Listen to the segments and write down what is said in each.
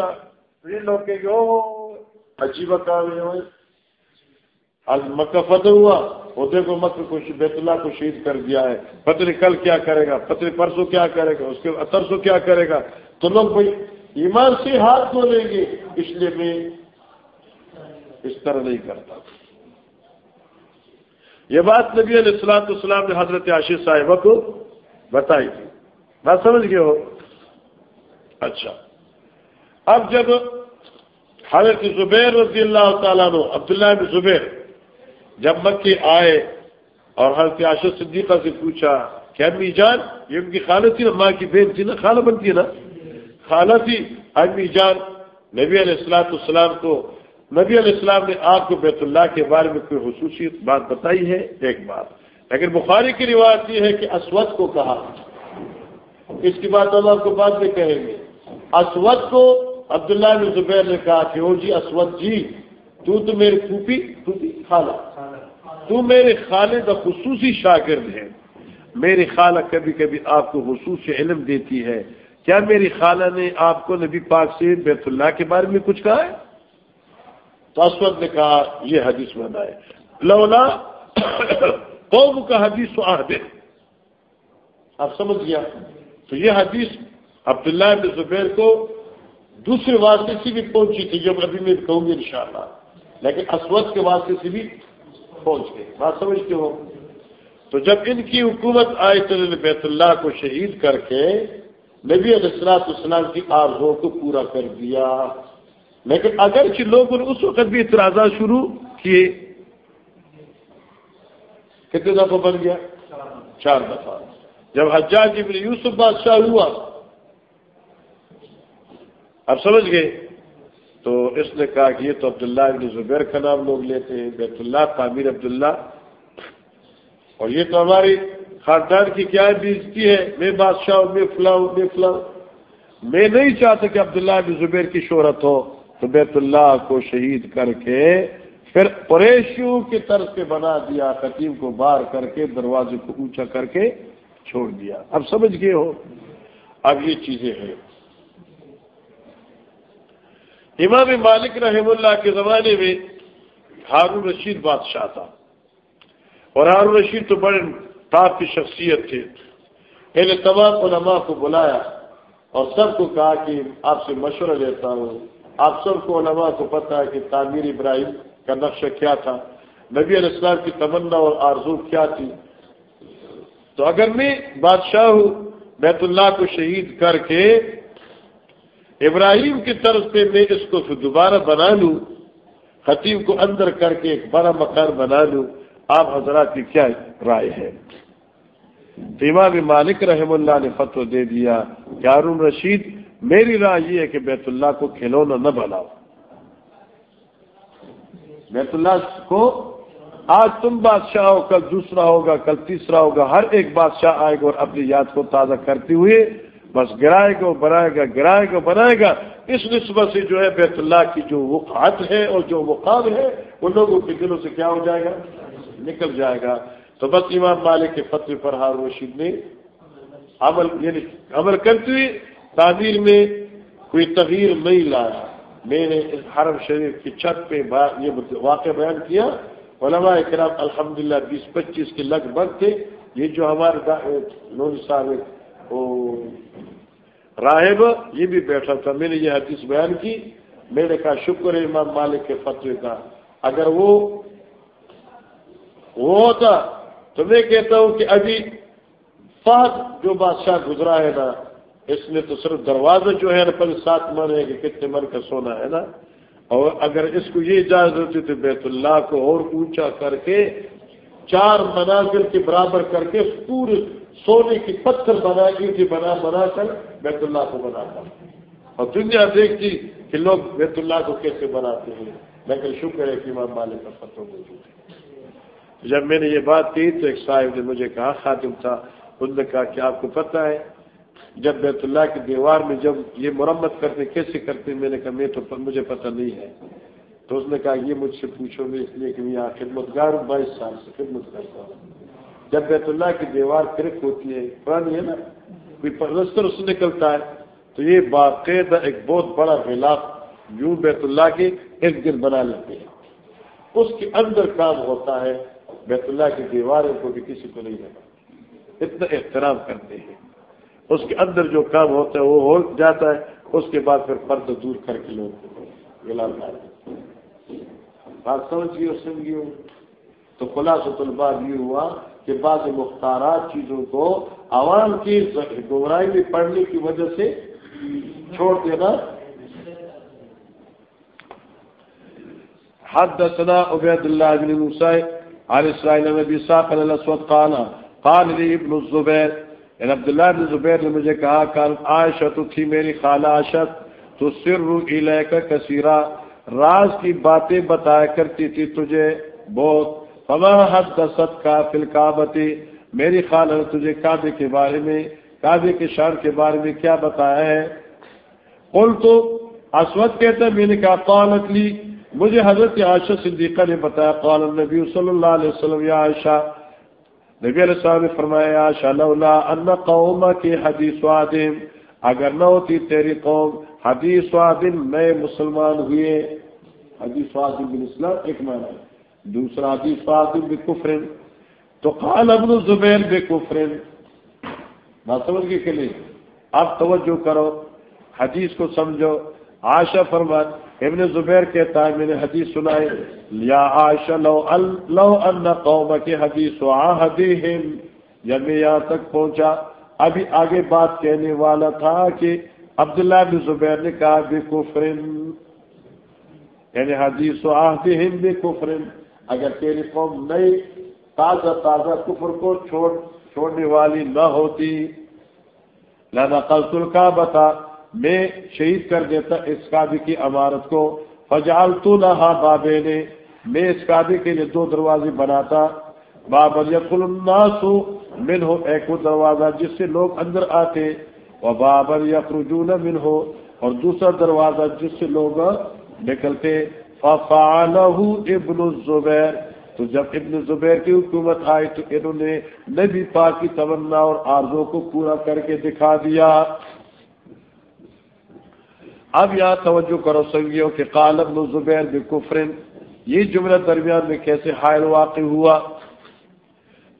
پوچھا یہ لوگ کہ عجیب کام ہے آج مکہ فتح ہوا، وہ دیکھو مکہ کو بیت اللہ کو شہید کر دیا ہے۔ پتری کل کیا کرے گا پتری پرسوں کیا کرے گا، اس کے اترسوں کیا کرے گا۔ تو لوگ بھائی، ایمان سے ہاتھ دھو لیں گے، اس لیے میں اس طرح نہیں کرتا۔ یہ بات نبی علیہ السلام السلام نے حضرت عاشق صاحبہ کو بتائی تھی۔ بات سمجھ گئے ہو؟ اچھا۔ اب جب حضرت زبیر رضی اللہ تعالیٰ نو عبداللہ بن زبیر جب مکے آئے اور حضرت عاشق صدیقہ سے پوچھا کیا امی جان، یہ ان کی خالہ تھی نا؟ ماں کی بہن تھی نا؟ خالہ بنتی ہے نا؟ خالہ تھی۔ امی جان، نبی علیہ السلاۃ السلام کو، نبی علیہ السلام نے آپ کو بیت اللہ کے بارے میں کوئی خصوصیت بات بتائی ہے؟ ایک بات۔ لیکن بخاری کی روایت یہ ہے کہ اسود کو کہا۔ اس کی بات اللہ کو بعد میں کہیں گے۔ اسود کو عبداللہ بن زبیر نے کہا کہ او جی اسود جی تو تو میری پھوپھی پھوپھی، خالہ۔ تو میرے خالے کا خصوصی شاگرد ہے میری خالہ کبھی کبھی آپ کو خصوصی علم دیتی ہے۔ کیا میری خالہ نے آپ کو نبی پاک سے بیت اللہ کے بارے میں کچھ کہا ہے؟ تو اسود نے کہا، یہ حدیث بنائے لولا قوم کا حدیث و عہد آپ سمجھ گیا؟ تو یہ حدیث عبداللہ بن زبیر کو دوسرے واسطے سے بھی پہنچی تھی جو ابھی میں کہوں گی انشاءاللہ۔ لیکن اسود کے واسطے سے بھی پہنچ گئے۔ بات سمجھتے ہو؟ تو جب ان کی حکومت آئی تو بیت اللہ کو شہید کر کے نبی علیہ السلاط اسلام کی آرزوں کو پورا کر دیا۔ لیکن اگرچہ لوگوں نے اس وقت بھی اعتراضات شروع کیے۔ کتنے دفعہ بن گیا؟ چار دفعہ۔ جب حجاج ابن یوسف بادشاہ ہوا اب سمجھ گئے؟ تو اس نے کہا کہ یہ تو عبداللہ ابن زبیر کا نام لوگ لیتے ہیں، بیت اللہ، تعمیر عبداللہ۔ اور یہ تو ہماری خاندان کی کیا بیزتی ہے؟ میں بادشاہ ہوں، میں فلاں ہوں، میں فلاں۔ میں نہیں چاہتا کہ عبداللہ ابن زبیر کی شہرت ہو۔ تو بیت اللہ کو شہید کر کے پھر قریشیوں کی طرف سے بنا دیا قطیم کو بار کر کے، دروازے کو اونچا کر کے چھوڑ دیا۔ اب سمجھ گئے ہو؟ اب یہ چیزیں ہیں۔ امام مالک رحم اللہ کے زمانے میں ہارون رشید بادشاہ تھا۔ اور ہارون رشید تو بڑے ٹاپ کی شخصیت تھے۔ پہلے تمام علماء کو بلایا اور سب کو کہا کہ آپ سے مشورہ لیتا ہوں۔ آپ سب کو علماء کو پتا ہے کہ تعمیر ابراہیم کا نقشہ کیا تھا۔ نبی علیہ السلام کی تمنا اور آرزو کیا تھی۔ تو اگر میں بادشاہ ہوں، بیت اللہ کو شہید کر کے ابراہیم کی طرف سے میں اس کو پھر دوبارہ بنا لوں، خطیب کو اندر کر کے ایک بڑا مکان بنا لوں۔ آپ حضرات کی کیا رائے ہے؟ امام مالک رحم اللہ نے فتو دے دیا کہ ہارون رشید، میری رائے یہ ہے کہ بیت اللہ کو کھلونا نہ بناؤ۔ بیت اللہ کو آج تم بادشاہ ہو کل دوسرا ہوگا، کل تیسرا ہوگا، ہر ایک بادشاہ آئے گا اور اپنی یاد کو تازہ کرتے ہوئے بس گرائے گا بنائے گا، گرائے گا بنائے گا۔ اس نسبت سے جو ہے بیت اللہ کی جو وقعت ہے اور جو مقام ہے، ان لوگوں کے دلوں سے کیا ہو جائے گا؟ نکل جائے گا۔ تو بس امام مالک کے فتح پر ہار رشید نے عمل یعنی عمل کرتے ہوئے تعمیر میں کوئی تغیر نہیں لایا۔ میں نے حرم شریف کی چھت پہ یہ واقعہ بیان کیا۔ علماء کرام الحمد للہ بیس پچیس کے لگ بھگ تھے۔ یہ جو ہمارے صاحب راہب، یہ بھی بیٹھا تھا۔ میں نے یہ حدیث بیان کی۔ میں نے کہا شکر ہے امام مالک کے فتوے کا۔ اگر وہ وہ ہوتا تو میں کہتا ہوں کہ ابھی فہد جو بادشاہ گزرا ہے نا، اس نے تو صرف دروازہ جو ہے نا پہلے سات من ہے کہ کتنے من کا سونا ہے نا۔ اور اگر اس کو یہ اجازت ہوتی تو بیت اللہ کو اور اونچا کر کے چار مناظر کے برابر کر کے پورے سونے کی پتھر بنا کی بنا بنا کر بیت اللہ کو بناتا اور دنیا دیکھتی کہ لوگ بیت اللہ کو کیسے بناتے ہیں۔ لیکن شکر ہے کہ امام مالک کا پتھر موجود ہے۔ جب میں نے یہ بات کی تو ایک صاحب نے مجھے کہا خاتم تھا، انہوں نے کہا کہ آپ کو پتہ ہے، جب بیت اللہ کی دیوار میں جب یہ مرمت کرتے، کیسے کرتے، میں نے کہا، میں تو مجھے پتہ نہیں ہے۔ تو اس نے کہا، یہ مجھ سے پوچھو گے اس لیے کہ میں یہاں خدمت گار ہوں، بائیس سال سے خدمت کرتا ہوں۔ جب بیت اللہ کی دیوار کرک ہوتی ہے، پرانی ہے نا؟ کوئی پلستر اس نکلتا ہے۔ تو یہ باقاعدہ ایک بہت بڑا خلاف یوں بیت اللہ کے ایک دن بنا لیتے ہیں۔ اس کے اندر کام ہوتا ہے، بیت اللہ کی دیواروں کو بھی کسی کو نہیں لگا اتنا احترام کرتے ہیں۔ اس کے اندر جو کام ہوتا ہے، وہ ہو جاتا ہے۔ اس کے بعد پھر پرد دور کر کے لوگ گلال بات سمجھ اور سمجھیے تو خلاصۃ الباد یہ ہوا کہ بعض مختارات چیزوں کو عوام کی گمراہی میں پڑنے کی وجہ سے چھوڑ دینا۔ حدثنا عبید اللہ بن موسیٰ عن اسرائیل نبی صاحب علیہ الاسود قانا قال لی ابن الزبیر ان عبداللہ بن زبیر نے مجھے کہا کان عائشہ تو تھی میری خالہ عاشت تو سر الیکا کثیرہ راز کی باتیں بتایا کرتی تھی تجھے بہت۔ فما حدثت کا فی الکعبتی میری خالہ نے تجھے کعبے کے بارے میں، کعبے کے شان کے بارے میں کیا بتایا ہے؟ قل تو اسود کہتا میں نے کہا، قالت لی۔ مجھے حضرت عائشہ صدیقہ نے بتایا، قال النبی صلی اللہ علیہ وسلم، یا عائشہ۔ نبی علیہ السلام نے فرمایا عائشہ، لولا ان قوم کی حدیث وادم اگر نہ ہوتی تیری قوم، حدیث وادم نئے مسلمان ہوئے۔ حدیث وادم بن اسلام، ایک معنی ہے۔ دوسرا حدیث فاطم وادم بکفرن تو قال ابن زبیر بکفرن بات سمجھ گئے کہ نہیں؟ اب توجہ کرو، حدیث کو سمجھو۔ عائشہ فرمان ابن زبیر کہتا ہے، میں نے حدیث سنائے یا عائشہ، لو ال، لو ان قوم کے حدیث جب میں یعنی یہاں تک پہنچا۔ ابھی آگے بات کہنے والا تھا کہ عبداللہ بن زبیر نے کہا، بے کفرن یعنی حدیث و آہدہم بے کفرن اگر تیری قوم نئی، تازہ تازہ کفر کو چھوڑ، چھوڑنے والی نہ ہوتی۔ لانا قلت کا بتا میں شہید کر دیتا اس کابی کی عمارت کو۔ فجال تو نہ بابے نے میں اس کابی کے لیے دو دروازے بناتا۔ بابر یقل الناس من ہو ایک دروازہ جس سے لوگ اندر آتے۔ اور بابر یخرجون من ہو اور دوسرا دروازہ جس سے لوگ نکلتے ففعلہ ابن الزبیر تو جب ابن زبیر کی حکومت آئی تو انہوں نے نبی پاک کی تمنا اور آرزوں کو پورا کر کے دکھا دیا۔ اب یہاں توجہ کرو سنگیوں کہ قالب زبیر بکفرن یہ جملہ درمیان میں کیسے حائل واقع ہوا؟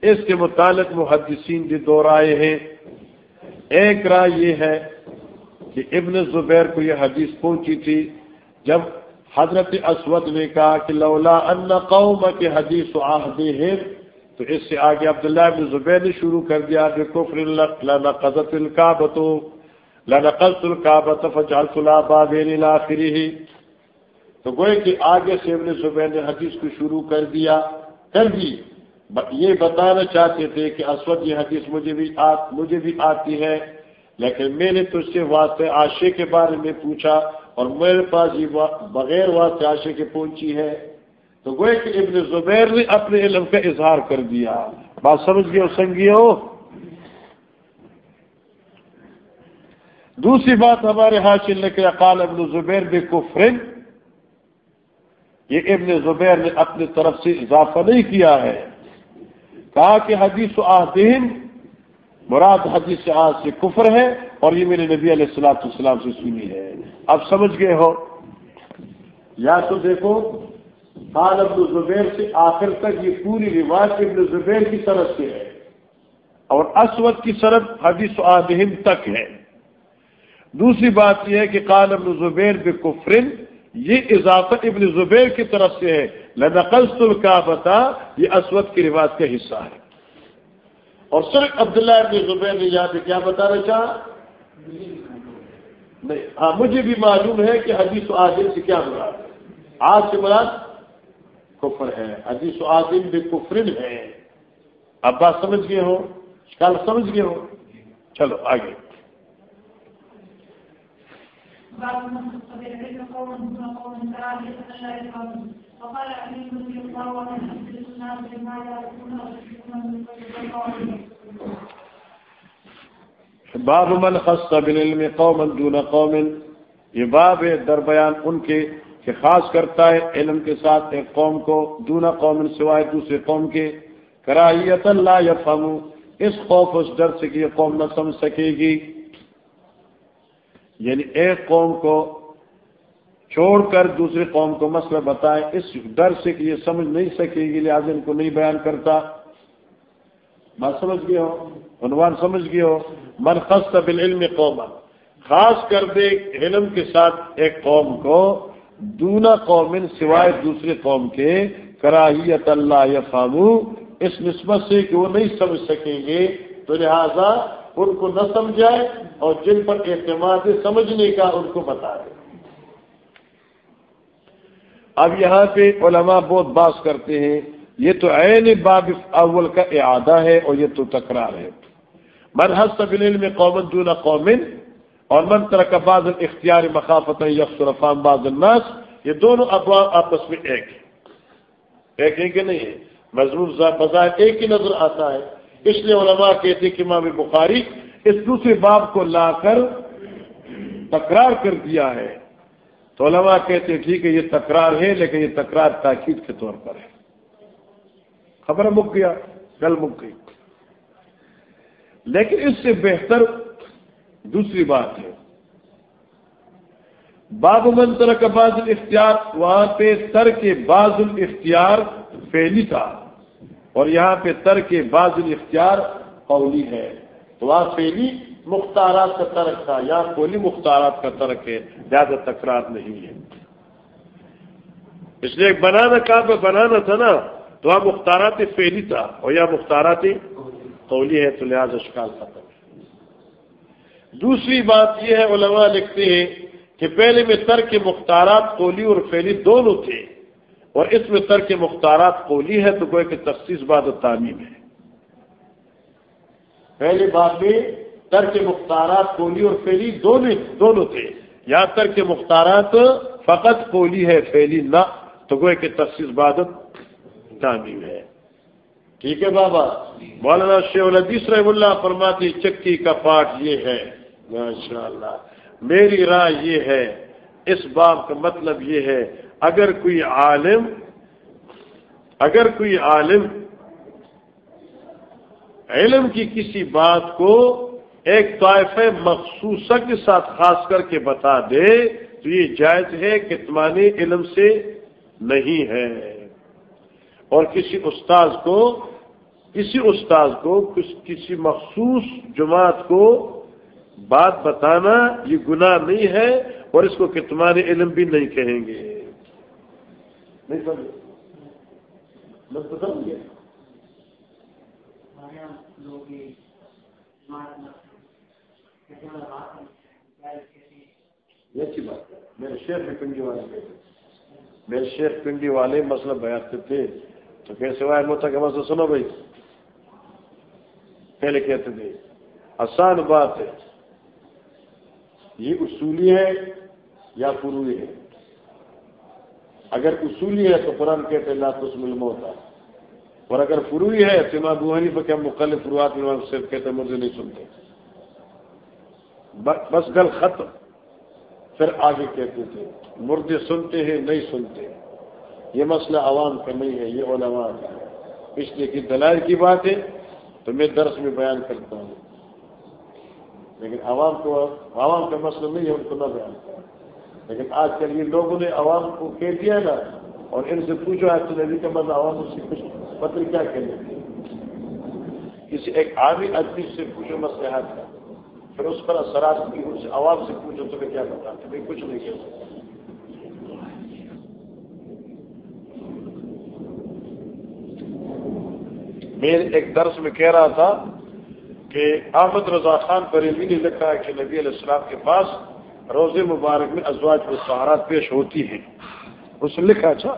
اس کے متعلق محدثین بھی دو رائے ہیں۔ ایک رائے یہ ہے کہ ابن زبیر کو یہ حدیث پہنچی تھی جب حضرت اسود نے کہا کہ لولا ان قوم کے حدیث ہے تو اس سے آگے عبداللہ ابن زبیر نے شروع کر دیا کہ کفر قزت القابتو لنقلت الكعبة فجعلت الابابين الى اخره تو گوئے کہ آگے سے ابن زبیر نے حدیث کو شروع کر دیا۔ کر دی یہ بتانا چاہتے تھے کہ اسود یہ حدیث مجھے بھی آ, مجھے بھی آتی ہے لیکن میں نے تجھ سے واسطے عاشق کے بارے میں پوچھا۔ اور میرے پاس یہ بغیر واسطے عاشق کے پہنچی ہے، تو گوئے کہ ابن زبیر نے اپنے علم کا اظہار کر دیا۔ بات سمجھ گئے سنگیو دوسری بات ہمارے حاصل نے کیا قال ابن زبیر بے کفرن یہ ابن زبیر نے اپنی طرف سے اضافہ نہیں کیا ہے۔ کہا کہ حدیث و آدین، مراد حدیث آج سے کفر ہے۔ اور یہ میرے نبی علیہ السلاۃ السلام سے سنی ہے۔ اب سمجھ گئے ہو؟ یا تو دیکھو، قال ابن زبیر سے آخر تک یہ پوری روایت ابن زبیر کی طرف سے ہے۔ اور اسود کی طرف حدیث و آدین تک ہے۔ دوسری بات یہ ہے کہ قال ابن زبیر بے کفرن یہ اضافہ ابن زبیر کی طرف سے ہے۔ لنقل کا یہ اسود کی رواج کا حصہ ہے۔ اور صرف عبداللہ ابن زبیر نے یہاں پہ کیا بتانا چاہا؟ نہیں ہاں مجھے بھی معلوم ہے کہ حدیث و عادل سے کیا مراد ہے؟ آج سے مراد کفر ہے، حدیث و عادل بھی کفرن ہے۔ اب بات سمجھ گئے ہو کل سمجھ گئے ہو چلو، آگے۔ باب باب من خص بالعلم قوما دون قوم. یہ باب در بیان ان کے کہ خاص کرتا ہے علم کے ساتھ ایک قوم کو دونا قوم سوائے دوسرے قوم کے. کراہیت اللہ یفہمو اس خوف اس ڈر سے کہ یہ قوم نہ سمجھ سکے گی. یعنی ایک قوم کو چھوڑ کر دوسری قوم کو مسئلہ بتائے، اس ڈر سے کہ یہ سمجھ نہیں سکے گی، لہٰذا ان کو نہیں بیان کرتا. بات سمجھ گئے ہو؟ عنوان سمجھ گئے ہو، من خست بالعلم قوم خاص کر دے علم کے ساتھ ایک قوم کو دونا قوم سوائے دوسری قوم کے، کراہیت اللہ یا فامو اس نسبت سے کہ وہ نہیں سمجھ سکیں گے، تو لہذا ان کو نہ سمجھائے اور جن پر اعتماد سمجھنے کا ان کو بتا دے۔ اب یہاں پہ علماء بہت باس کرتے ہیں، یہ تو عین باب اول کا اعادہ ہے اور یہ تو تکرار ہے۔ مرحض طبیل میں قومن دون قومن اور من طرح کا بعض اختیار مخافت یکسرفان بعض الناس، یہ دونوں ابواب آپس میں ایک ہے ایک ہے کہ نہیں ہے مضمون بظاہر ایک ہی نظر آتا ہے۔ اس لیے علماء کہتے ہیں کہ امام بخاری اس دوسرے باب کو لا کر تکرار کر دیا ہے۔ تو علماء کہتے ٹھیک ہے، یہ تکرار ہے، لیکن یہ تکرار تاکید کے طور پر ہے۔ خبر مک گیا کل مک گئی۔ لیکن اس سے بہتر دوسری بات ہے۔ باب منتر کا باز اختیار وہاں پہ تر کے باز الاختیار پہلی تھا۔ اور یہاں پہ تر کے باز اختیار قولی ہے۔ تو وہاں پہلی مختارات کا ترک تھا یہاں کولی مختارات کا ترک ہے، زیادہ تکرار نہیں ہے۔ اس لیے بنانا کہاں پہ بنانا تھا نا، تو وہاں مختارات پہلی تھا۔ اور یہاں مختارات قولی ہے تو لہٰذا شکال ختم دوسری بات یہ ہے، علماء لکھتے ہیں کہ پہلے میں ترک مختارات قولی اور فیلی دونوں تھے اور اس میں ترک مختارات قولی ہے تو کوئی کہ تخصیص بعد و تعمیم ہے۔ پہلی بات میں ترک مختارات قولی اور فیلی دونوں دونوں تھے۔ یہاں ترک مختارات فقط قولی ہے فیلی نہ، تو کوئی کہ تخصیص بعد تعمیم ہے۔ ٹھیک ہے بابا؟ مولانا شیخ الحدیث رحم اللہ فرماتی چکی کا پاٹ یہ ہے۔ ماشاء اللہ میری رائے یہ ہے، اس باب کا مطلب یہ ہے، اگر کوئی عالم، اگر کوئی عالم علم کی کسی بات کو ایک طائف مخصوص کے ساتھ خاص کر کے بتا دے، تو یہ جائز ہے کہ علم سے نہیں ہے۔ اور کسی استاذ کو کسی استاذ کو کسی مخصوص جماعت کو بات بتانا یہ گناہ نہیں ہے اور اس کو کتمانی علم بھی نہیں کہیں گے۔ نہیں اچھی بات ہے۔ میرے شیخ پنڈی والے میرے شیخ پنڈی والے مسئلہ بیان تھے تو کیسے وائر ہوتا کہ مسئلہ سنو بھائی۔ پہلے کہتے تھے آسان بات ہے۔ یہ اصولی ہے یا فروئی ہے؟ اگر اصولی ہے تو قرآن کہتے اللہ تو اس ملم ہوتا اور اگر فروئی ہے تو امام بوہنی پر کیا مختلف فروعات میں صرف کہتے مردے نہیں سنتے۔ بس گل ختم۔ پھر آگے کہتے تھے مردے سنتے ہیں، نہیں سنتے۔ یہ مسئلہ عوام کا نہیں ہے، یہ علماء کا ہے۔ اس لیے کہ دلائل کی بات ہے۔ تو میں درس میں بیان کرتا ہوں۔ لیکن عوام کو عوام کا مسئلہ نہیں ہے، ان کو نہ بیان کرتا لیکن آج کل یہ لوگوں نے عوام کو کہہ دیا نا، اور ان سے پوچھو، آج تو نبی کا مزہ عوام اس سے کچھ پتر کیا کہنے کسی ایک عامی آدمی سے پوچھو مسئلہ کا، پھر اس پر اثرات کی ان سے عوام سے پوچھو تو کیا بتاتے میں کچھ نہیں کہہ سکتا۔ میں ایک درس میں کہہ رہا تھا کہ احمد رضا خان پریمی نے لکھا ہے کہ نبی علیہ السلام کے پاس روز مبارک میں ازواج کو سہارات پیش ہوتی ہیں۔ اس نے لکھا اچھا۔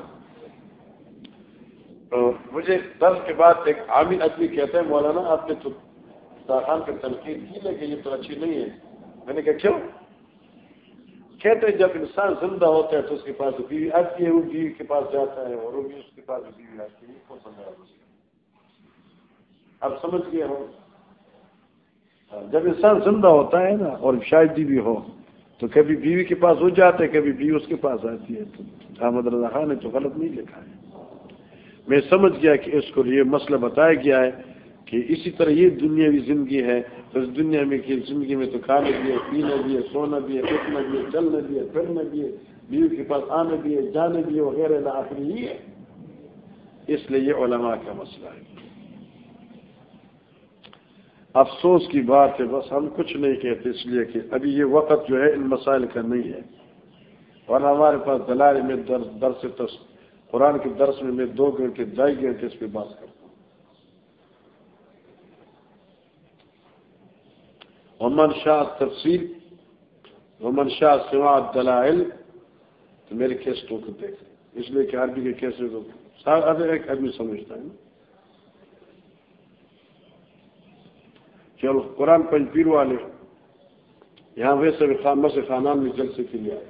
تو مجھے درد کے بعد ایک عامر آدمی کہتے ہیں مولانا، آپ نے تو خان کی تنقید کی لیکن یہ تو اچھی نہیں ہے۔ میں نے کہا، کیوں؟ کہتے ہیں، جب انسان زندہ ہوتا ہے تو اس کے پاس بیوی آتی ہے، وہ بیوی کے پاس جاتا ہے اور وہ بھی اس کے پاس بیوی آتی ہے؟ اب سمجھ گئے ہو جب انسان زندہ ہوتا ہے نا اور شاید بھی ہو، تو کبھی بیوی کے پاس ہو جاتے کبھی بیوی اس کے پاس آتی ہے۔ تو احمد رضا خان نے تو غلط نہیں لکھا ہے۔ میں سمجھ گیا کہ اس کو یہ مسئلہ بتایا گیا ہے کہ اسی طرح یہ دنیاوی زندگی ہے۔ اس دنیا میں کہ زندگی میں تو کھانا بھی ہے پینا بھی ہے، سونا بھی ہے اٹھنا بھی ہے، چلنا بھی ہے، پھرنا بھی ہے، بیوی کے پاس آنا بھی ہے، جانا بھی ہے، وغیرہ آخری ہی ہے اس لیے یہ علماء کا مسئلہ ہے۔ افسوس کی بات ہے، بس ہم کچھ نہیں کہتے اس لیے کہ ابھی یہ وقت جو ہے ان مسائل کا نہیں ہے۔ اور ہمارے پاس دلائل میں درس درس قرآن کے درس میں میں دو گھنٹے، ڈھائی گھنٹے اس پہ بات کرتا ہوں۔ امن شاہ تفصیل امن شاہ سوا دلائل تو میرے کیس تو دیکھ اس لیے کہ عربی کے کیسے ایک آدمی سمجھتا ہے۔ چلو قرآن پنج پیر والے، یہاں ویسے بھی خان سے خانان میں جلسے کے لیے آئے۔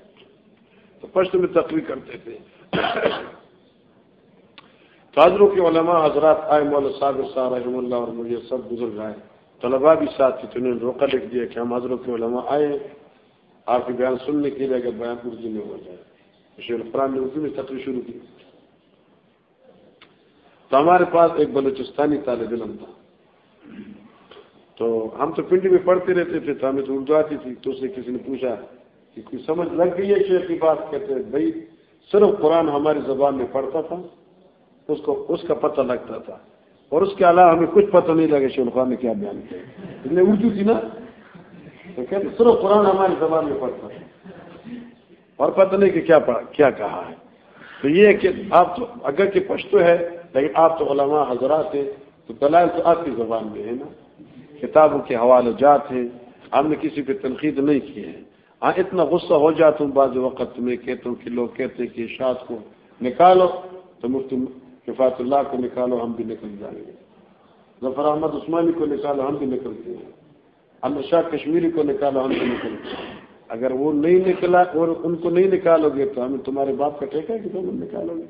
تو پشت میں تقریر کرتے تھے۔ تاجروں کے علماء حضرات آئے مولا صاحب صاحب رحم اللہ اور مجھے سب بزرگ آئے۔ طلبا بھی ساتھ تھے، تو انہوں نے روکا لکھ دیا کہ ہم حضرت کے علماء آئے، آپ کے بیان سننے کے لیے اگر بیان اردو میں ہو جائے۔ شیر القرآن نے اردو میں تقریر شروع کی۔ تو ہمارے پاس ایک بلوچستانی طالب علم تھا۔ تو ہم تو پنڈی میں پڑھتے رہتے تھے تو ہمیں تو اردو آتی تھی تو اسے کسی نے پوچھا کہ کوئی سمجھ لگ گئی ہے شیخ کی بات؟ کہتے بھائی، صرف قرآن ہماری زبان میں پڑھتا تھا، اس کو، اس کا پتہ لگتا تھا۔ اور اس کے علاوہ ہمیں کچھ پتہ نہیں لگا شیخ القرآن نے کیا بیان کیا۔ اس نے اردو تھی نا؟ تو کہتے صرف قرآن ہماری زبان میں پڑھتا تھا۔ اور پتہ نہیں کہ کیا کیا کہا ہے۔ تو یہ کہ آپ تو، اگر کہ پشتو ہے، لیکن آپ تو علماء حضرات ہیں، تو دلائل تو آپ کی زبان میں ہے نا۔ کتابوں کے حوالے جات ہیں ہم نے کسی پہ تنقید نہیں کی ہے۔ ہاں اتنا غصہ ہو جاتا ہوں بعض وقت میں کہتا ہوں کہ لوگ کہتے کہ اشاعت کو نکالو، تو مفتی کفات اللہ کو نکالو، ہم بھی نکل جائیں گے۔ ظفر احمد عثمانی کو نکالو، ہم بھی نکلتے ہیں امر شاہ کشمیری کو نکالو، ہم بھی نکلتے ہیں اگر وہ نہیں نکلا اور ان کو نہیں نکالو گے، تو ہمیں تمہارے باپ کا ٹھیک ہے کہ تم نکالو گے۔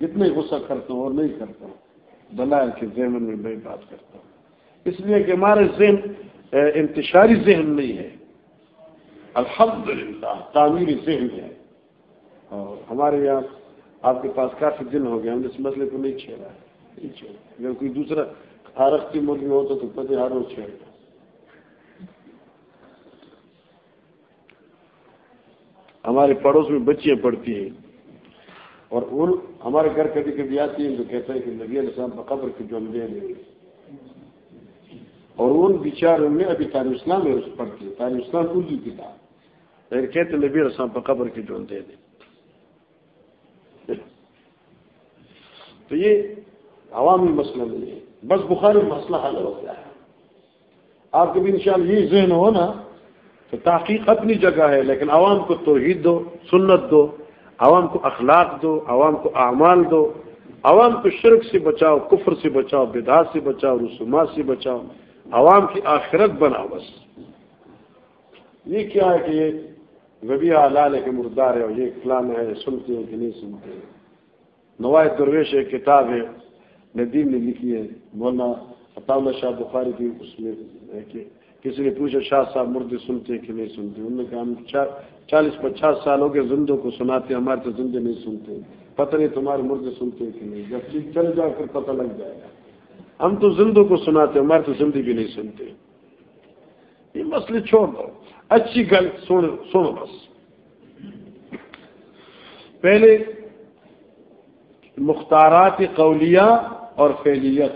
کتنے غصہ کرتا ہوں اور نہیں کرتا ہوں، دلائل کے ذہن میں میں بات کرتا ہوں۔ اس لیے کہ ہمارے ذہن انتشاری ذہن نہیں ہے۔ الحمدللہ، تعمیری ذہن ہے۔ اور ہمارے یہاں آپ کے پاس کافی دن ہو گیا ہم اس مسئلے کو نہیں چھیڑا ہے۔ اگر کوئی دوسرا آرختی ملک میں ہوتا تو پتہ ہر روز چھیڑ گا ہمارے پڑوس میں بچیاں پڑھتی ہیں۔ اور ان، ہمارے گھر کبھی کبھی آتی ہیں تو کہتے ہیں کہ نبی علیہ السلام قبر کی جو دے اور ان بیچاروں میں ابھی تاریخ اسلام میں پڑھتی ہے تاریخ اسلام اردو کتاب لیکن کہتے نبی السلام پر قبر کی جو دے دیں تو یہ عوامی مسئلہ نہیں ہے بس بخاری مسئلہ حل ہو گیا ہے آپ کبھی انشاءاللہ یہ ذہن ہو نا تو تحقیق اپنی جگہ ہے لیکن عوام کو توحید دو سنت دو عوام کو اخلاق دو عوام کو اعمال دو عوام کو شرک سے بچاؤ کفر سے بچاؤ بدعات سے بچاؤ رسومات سے بچاؤ عوام کی آخرت بناؤ بس۔ یہ کیا ہے کہ یہ لال ہے کہ مردار ہے اور یہ فلان ہے سنتے ہیں کہ نہیں سنتے ہیں۔ درویش ایک کتاب ہے، ندیم نے لکھی ہے، مولانا عطا شاہ بخاری کی اس میں ہے کہ کسی نے پوچھا، شاہ صاحب مردے سنتے کہ نہیں سنتے انہوں نے کہا، ہم چالیس پچاس سال ہو گئے زندوں کو سناتے ہمارے تو زندے نہیں سنتے پتہ نہیں تمہارے مردے سنتے کہ نہیں۔ جب ٹھیک چل جائے پھر پتہ لگ جائے گا۔ ہم تو زندوں کو سناتے ہمارے تو زندگی بھی نہیں سنتے۔ یہ مسئلے چھوڑ دو۔ اچھی گل سنو بس۔ پہلے مختارات قولیہ اور فیلیت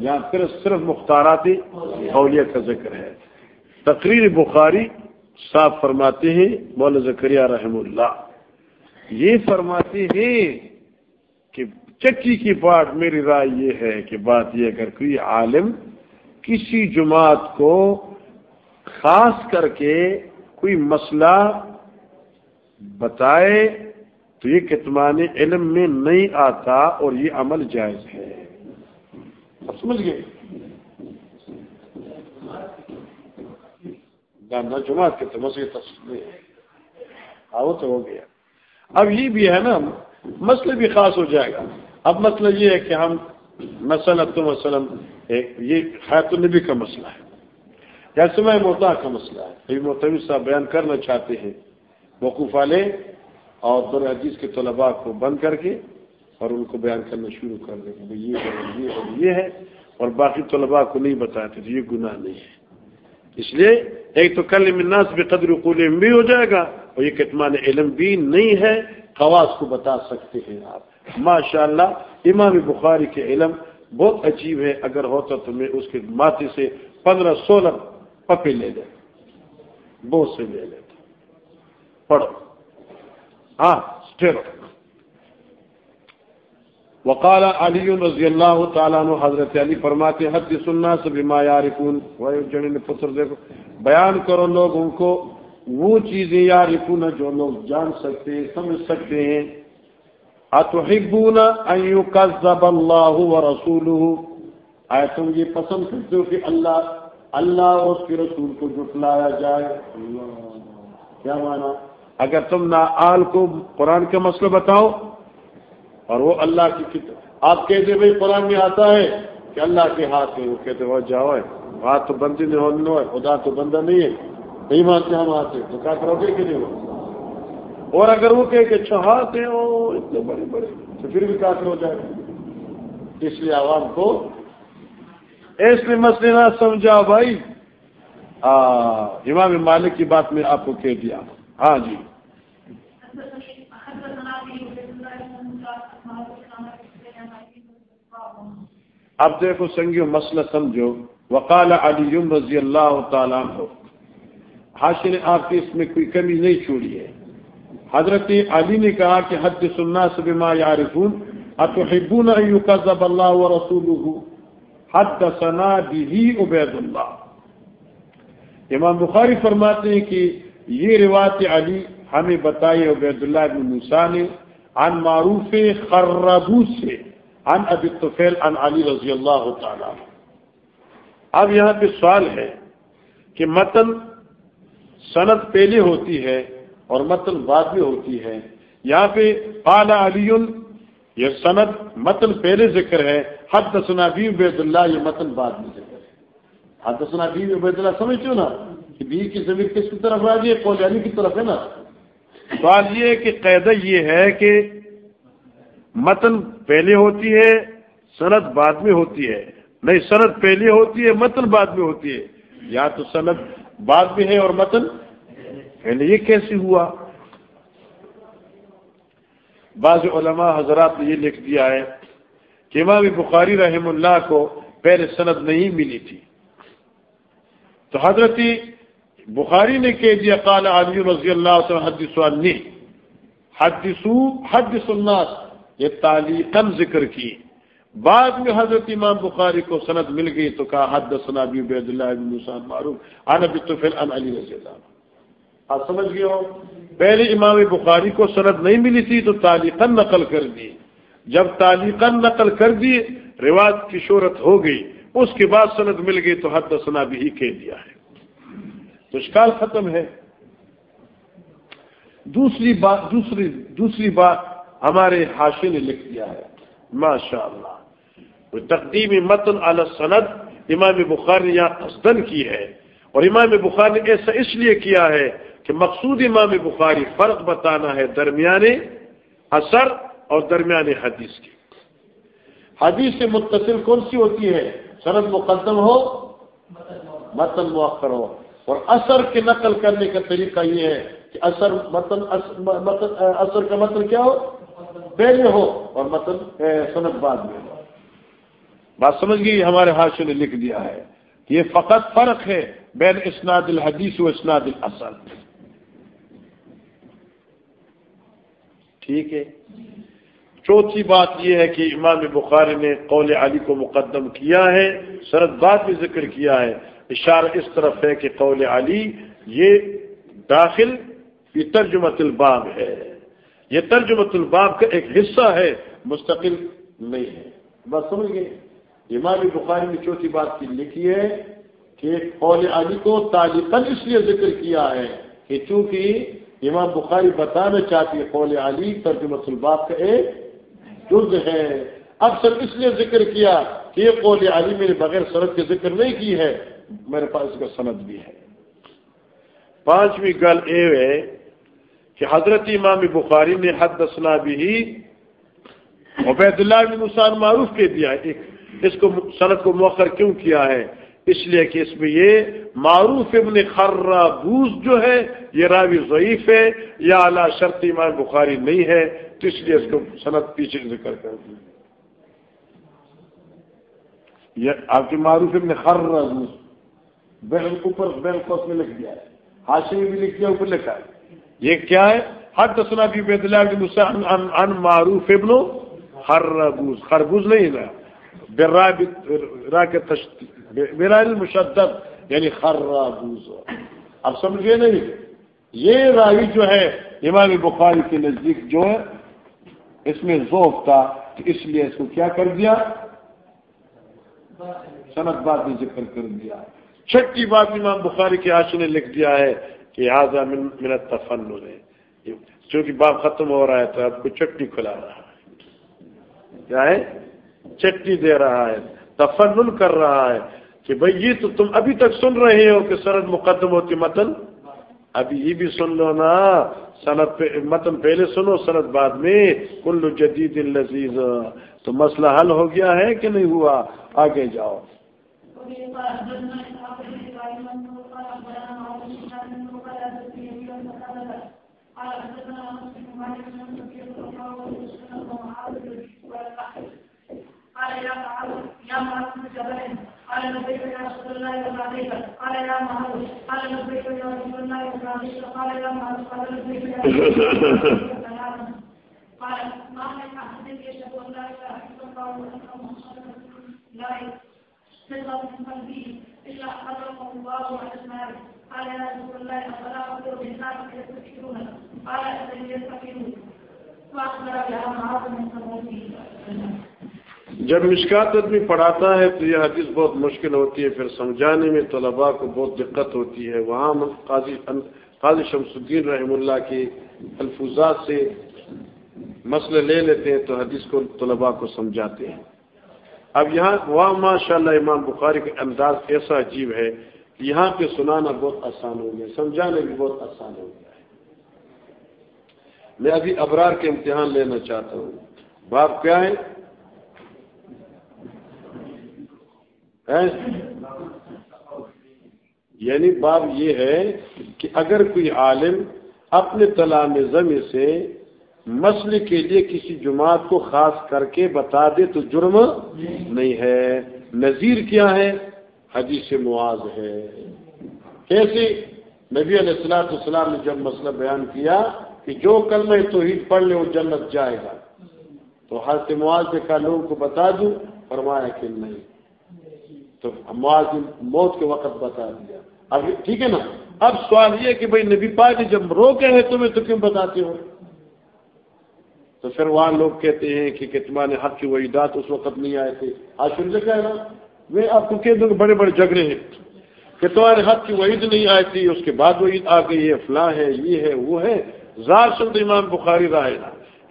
یہاں پھر صرف مختارات قولیہ کا ذکر ہے۔ تقریر بخاری صاف فرماتے ہیں مولا زکریہ رحم اللہ۔ یہ فرماتے ہیں کہ چکی کی بات میری رائے یہ ہے کہ بات یہ اگر کوئی عالم کسی جماعت کو خاص کر کے کوئی مسئلہ بتائے تو یہ کتمان علم میں نہیں آتا اور یہ عمل جائز ہے۔ سمجھ گئے؟ جماعت کے تو مسئلے تفصیل آؤ ہاں، تو ہو گیا۔ اب یہ بھی ہے نا، مسئلہ بھی خاص ہو جائے گا۔ اب مسئلہ یہ ہے کہ ہم مثلا تو مثلاً یہ حیات النبی کا مسئلہ ہے، یا سمے موتا کا مسئلہ ہے۔ ابھی محتوی صاحب بیان کرنا چاہتے ہیں، وقوف والے اور در حدیث کے طلباء کو بند کر کے اور ان کو بیان کرنا شروع کر دیں کہ یہ ہے یہ ہے یہ ہے۔ اور باقی طلباء کو نہیں بتایا تھے یہ گناہ نہیں ہے۔ اس لیے ایک تو کل مناس بھی قدر قول بھی ہو جائے گا اور یہ کتمان علم بھی نہیں ہے خواص کو بتا سکتے ہیں آپ۔ ماشاء اللہ امام بخاری کے علم بہت عجیب ہے، اگر ہوتا تو میں اس کے ماتھے سے پندرہ سولہ پپے لے لیں بہت سے لے لیتا۔ پڑھو۔ ہاں وقال علی رضی اللہ تعالیٰ عنہ، حضرت علی فرماتے حد سننا سے بیما یارفون پتر دیکھو۔ بیان کرو لوگوں کو، وہ چیزیں یارفون جو لوگ جان سکتے ہیں سمجھ سکتے ہیں۔ اتحبون ان یکذب اللہ ورسولہ آئے تم یہ پسند کرتے ہو کہ اللہ اللہ اور اس کے رسول کو جٹلایا جائے؟ کیا مانا اگر تم نہ آل کو قرآن کا مسئلہ بتاؤ اور وہ اللہ کی کتاب آپ کہتے بھائی قرآن میں آتا ہے کہ اللہ کے ہاتھ میں، وہ کہتے وہ جاؤ ہے، ہاتھ تو بندی نہیں ہونے خدا تو بندہ نہیں ہے، نہیں مانتے ہم آتے تو کیا کرو گے کہ نہیں اور اگر وہ کہ اچھا ہاتھ ہے وہ اتنے بڑے بڑے، تو پھر بھی کافر ہو جائے اس لیے عوام کو اس لیے مسئلے نہ سمجھا بھائی۔ امام مالک کی بات میں آپ کو کہہ دیا۔ ہاں جی۔ اب دیکھو سنگیو، مسئلہ سمجھو۔ وقال علی رضی اللہ تعالیٰ حاشی نے آپ کی اس میں کوئی کمی نہیں چھوڑی ہے۔ حضرت علی نے کہا کہ حد سننا سے یارفون اتحبون ان یکذب اللہ ورسولہ حد سنا بھی عبید اللہ۔ امام بخاری فرماتے ہیں کہ یہ روایت علی ہمیں بتائی عبید اللہ بن موسیٰ نے، عن معروف خربوس سے ان ابی توفیل ان علی رضی اللہ تعالی۔ اب یہاں پہ سوال ہے کہ متن سند پہلے ہوتی ہے اور متن بعد میں ہوتی ہے۔ یہاں پہ قال علی، یہ سند متن پہلے ذکر ہے۔ حد بھی عبید اللہ، یہ متن بعد میں ذکر ہے۔ حد بھی عبید اللہ، سمجھتے نا کہ بی کی زمین کس کی طرف آ گئی قول علی کی طرف ہے نا۔ سوال یہ کہ قیدہ یہ ہے کہ متن پہلے ہوتی ہے، سند بعد میں ہوتی ہے۔ نہیں، سند پہلے ہوتی ہے، متن بعد میں ہوتی ہے۔ یا تو سند بعد میں ہے اور متن پہلے یہ کیسے ہوا؟ بعض علماء حضرات نے یہ لکھ دیا ہے کہ امام بخاری رحم اللہ کو پہلے سند نہیں ملی تھی۔ تو حضرت بخاری نے کہہ دیا، قال علی رضی اللہ حدیث حدثو حدث الناس، یہ تعلیقن ذکر کی۔ بعد میں حضرت امام بخاری کو سند مل گئی تو کہا حد سنا بھی اللہ بن مسان معروف ان ابی تو پھر ان علی رضی اللہ آپ سمجھ گئے ہو پہلے امام بخاری کو سند نہیں ملی تھی تو تعلیقن نقل کر دی۔ جب تعلیقن نقل کر دی رواج کی شہرت ہو گئی۔ اس کے بعد سند مل گئی تو حد سنا بھی ہی کہہ دیا ہے۔ تو اشکال ختم ہے۔ دوسری بات دوسری دوسری بات ہمارے حاشی نے لکھ دیا ہے۔ ماشاء اللہ تقدیم متن علی سند امام بخار نے یہاں اسدن کی ہے۔ اور امام بخار نے ایسا اس لیے کیا ہے کہ مقصود امام بخاری فرق بتانا ہے درمیان اثر اور درمیان حدیث کی۔ حدیث سے متصل کون سی ہوتی ہے؟ سند مقدم ہو، متن مؤخر ہو۔ اور اثر کے نقل کرنے کا طریقہ یہ ہے کہ اثر متن اثر کا متن کیا ہو؟ پہلے ہو اور مطلب سنت بعد میں ہو۔ بات سمجھ گئی؟ ہمارے ہاتھ نے لکھ دیا ہے یہ فقط فرق ہے بین اسناد الحدیث و اسناد الاصل ٹھیک ہے۔ چوتھی بات یہ ہے کہ امام بخاری نے قول علی کو مقدم کیا ہے، سرد بات بھی ذکر کیا ہے۔ اشارہ اس طرف ہے کہ قول علی یہ داخل فی ترجمت الباب ہے۔ یہ ترجمت الباب کا ایک حصہ ہے، مستقل نہیں ہے۔ بس سمجھ گئے؟ امام بخاری نے چوتھی بات کی لکھی ہے کہ قول علی کو تعلیقن اس لیے ذکر کیا ہے کہ چونکہ امام بخاری بتانا چاہتی ہے قول علی ترجمت الباب کا ایک جز ہے۔ اکثر اس لیے ذکر کیا کہ یہ قول علی میرے بغیر سرد کے ذکر نہیں کی ہے، میرے پاس اس کا سند بھی ہے۔ پانچویں گل اے ہے کہ حضرت امام بخاری نے حد دسنا بھی عبید اللہ نے مسان معروف کے دیا اس کو صنعت کو موخر کیوں کیا ہے؟ اس لیے کہ اس میں یہ معروف ابن خرابوز جو ہے، یہ راوی ضعیف ہے، یا اعلیٰ شرط ایمان بخاری نہیں ہے، تو اس لیے اس کو صنعت پیچھے ذکر کر دی یہ آپ کے معروف ابن خرابوز بین اوپر بین کوس میں لکھ دیا ہے۔ ہاشی میں بھی لکھ دیا، اوپر لکھا ہے۔ یہ کیا ہے؟ ہر دسنا بھی بید اللہ ان معروف ابن خربوز خربوز نہیں نا برا کے میرا المشدد یعنی خرابوز اب سمجھے نہیں؟ یہ راوی جو ہے، امام بخاری کے نزدیک جو ہے، اس میں ذوق تھا اس لیے اس کو کیا کر دیا؟ صنعت بات نے ذکر کر دیا۔ چھٹی بات امام بخاری کے آشو نے لکھ دیا ہے کہ آزا منت تفن نے چونکہ باپ ختم ہو رہا ہے تو اب کو چٹنی کھلا رہا ہے۔ کیا ہے؟ چٹنی دے رہا ہے۔ تفن کر رہا ہے۔ کہ بھائی یہ تو تم ابھی تک سن رہے ہو کہ سرد مقدم ہوتی متن؟ ابھی یہ بھی سن لو نا۔ سنت متن پہلے سنو سنت بعد میں۔ کل جدید لذیذ۔ تو مسئلہ حل ہو گیا ہے کہ نہیں ہوا؟ آگے جاؤ۔ قال لبيك يا رسول الله وسعديك قال يا معاذ قال لبيك يا رسول الله وسعديك قال يا معاذ قال لبيك يا رسول الله قال ما من احد يشهد ان لا اله الا الله وان محمدا لا صدق من قلبه الا حرمه الله على النار قال يا رسول الله افلا اخبر بالناس يستكبرون قال اتني يستكبرون فاخبر بها معاذ من قبوله جب مشکات آدمی پڑھاتا ہے تو یہ حدیث بہت مشکل ہوتی ہے، پھر سمجھانے میں طلباء کو بہت دقت ہوتی ہے۔ وہاں قاضی قاضی شمس الدین رحم اللہ کی الفوظات سے مسئلے لے لیتے ہیں تو حدیث کو طلباء کو سمجھاتے ہیں۔ اب یہاں وہاں ماشاء اللہ امام بخاری کا انداز ایسا عجیب ہے کہ یہاں پہ سنانا بہت آسان ہو گیا، سمجھانا بھی بہت آسان ہو گیا ہے۔ میں ابھی ابرار کے امتحان لینا چاہتا ہوں۔ باپ کیا ہے؟ یعنی باب یہ ہے کہ اگر کوئی عالم اپنے تلام زمیں سے مسئلے کے لیے کسی جماعت کو خاص کر کے بتا دے تو جرم نہیں ہے۔ نظیر کیا ہے؟ حدیث معاذ ہے۔ کیسے؟ نبی علیہ السلاۃ السلام نے جب مسئلہ بیان کیا کہ جو کل میں توحید پڑھ لے وہ جنت جائے گا۔ تو حضرت معاذ نے کہا، لوگوں کو بتا دوں، فرمایا کہ نہیں۔ تو موت کے وقت بتا دیا۔ اب ٹھیک ہے نا؟ اب سوال یہ کہ بھائی نبی پاک جب روکے ہیں تمہیں تو کیوں بتاتے ہو؟ تو پھر وہاں لوگ کہتے ہیں کہ تمہارے حق کی وہی دات اس وقت نہیں آئے تھے۔ آج سن لگا ہے نا؟ میں آپ کو کہہ دوں بڑے بڑے جھگڑے ہیں کہ تمہارے حق کی وعید نہیں آئی تھی، اس کے بعد وعید آ گئی ہے، فلاں ہے، یہ ہے، وہ ہے۔ زار شد امام بخاری رائے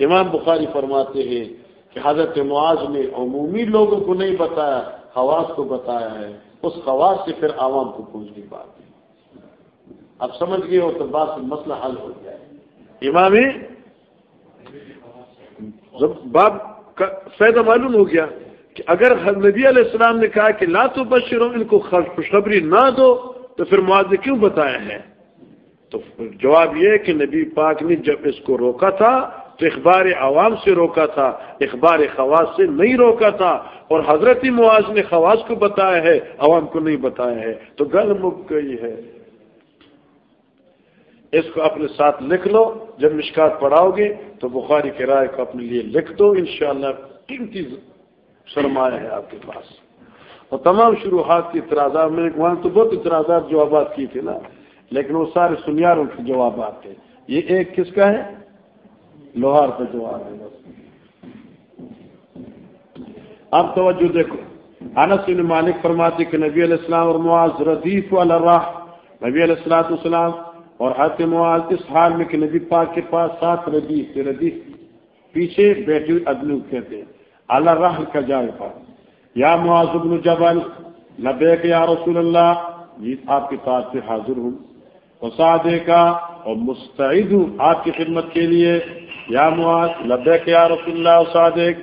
امام بخاری فرماتے ہیں کہ حضرت معاذ نے عمومی لوگوں کو نہیں بتایا۔ خواص کو بتایا ہے، اس خواص سے پھر عوام کو پوچھنی بات اب سمجھ گئے ہو تو بات مسئلہ حل ہو گیا ہے امام باب کا فائدہ معلوم ہو گیا کہ اگر نبی علیہ السلام نے کہا کہ لا تو بشروں ان کو خوشخبری نہ دو، تو پھر معاذ نے کیوں بتایا ہے؟ تو جواب یہ کہ نبی پاک نے جب اس کو روکا تھا تو اخبار عوام سے روکا تھا، اخبار خواص سے نہیں روکا تھا۔ اور حضرت معاذ نے خواص کو بتایا ہے، عوام کو نہیں بتایا ہے۔ تو گل مک گئی ہے۔ اس کو اپنے ساتھ لکھ لو، جب مشکات پڑھاؤ گے تو بخاری کے رائے کو اپنے لیے لکھ دو۔ انشاءاللہ شاء اللہ سرمایہ ہے آپ کے پاس۔ اور تمام شروعات کی اعتراضات، میں وہاں تو بہت اعتراضات، جوابات کی تھے نا۔ لیکن وہ سارے سنیاروں کے جوابات تھے۔ یہ ایک کس کا ہے؟ لوہار پہ جواب ہے اب توجہ دیکھو۔ انس بن مالک فرماتے کہ نبی علیہ السلام اور معاذ ردیف الراہ نبی علیہ السلاۃ السلام اور حضرت معاذ اس حال میں کہ نبی پاک کے پاس سات ردیف تھے۔ ردیف پیچھے بیٹھے ادنو کہتے ہیں۔ اللہ راہ کا جائے پر یا معاذ بن جبل، لبیک یا رسول اللہ جی آپ کے پاس سے حاضر ہوں۔ وسادے کا اور مستعد ہوں آپ کی خدمت کے لیے۔ یا معاذ لبیک یا رسول اللہ صادق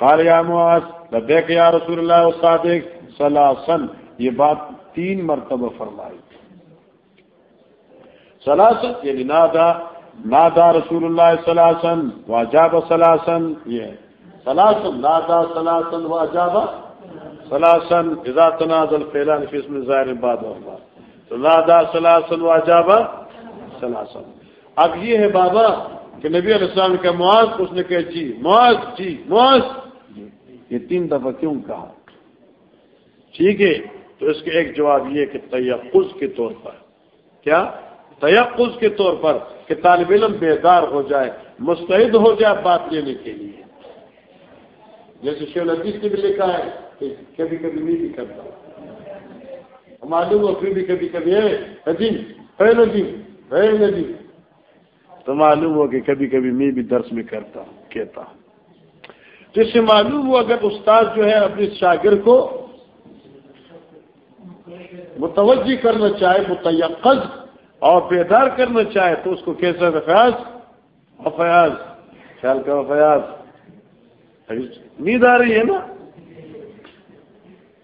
کالیا معاذ لبیک یا رسول اللہ صادق سلاسن یہ بات تین مرتبہ فرمائی. سلاسن یعنی نادا نادا رسول اللہ سلاسن واجاب سلاسن یہ سلاسن نادا سلاسن واجاب سلاسن اذا تنازل فعلان في اسم ظاهر بعد تو نادا سلاسن واجاب سلاسن اب یہ ہے بابا کہ نبی علیہ السلام کا معاذ، اس نے کہا جی معاذ جی معاذ۔ یہ تین دفعہ کیوں کہا؟ ٹھیک ہے، تو اس کے ایک جواب یہ کہ تیقز کے طور پر۔ کیا؟ تیقز کے طور پر کہ طالب علم بیدار ہو جائے، مستعد ہو جائے بات لینے کے لیے۔ جیسے شیل عزیز نے بھی لکھا ہے کہ کبھی کبھی میں بھی کرتا۔ معلوم ہو، پھر بھی کبھی کبھی ہے۔ عظیم پہلے دن پہلے دن تو معلوم ہو کہ کبھی کبھی میں بھی درس میں کرتا ہوں کہتا۔ تو اس سے معلوم ہو اگر استاد جو ہے اپنے شاگرد کو متوجہ کرنا چاہے، متیقظ اور بیدار کرنا چاہے، تو اس کو کیسا فیاض۔ فیاض۔ خیال کرو فیاض۔ نیند آ رہی ہے نا؟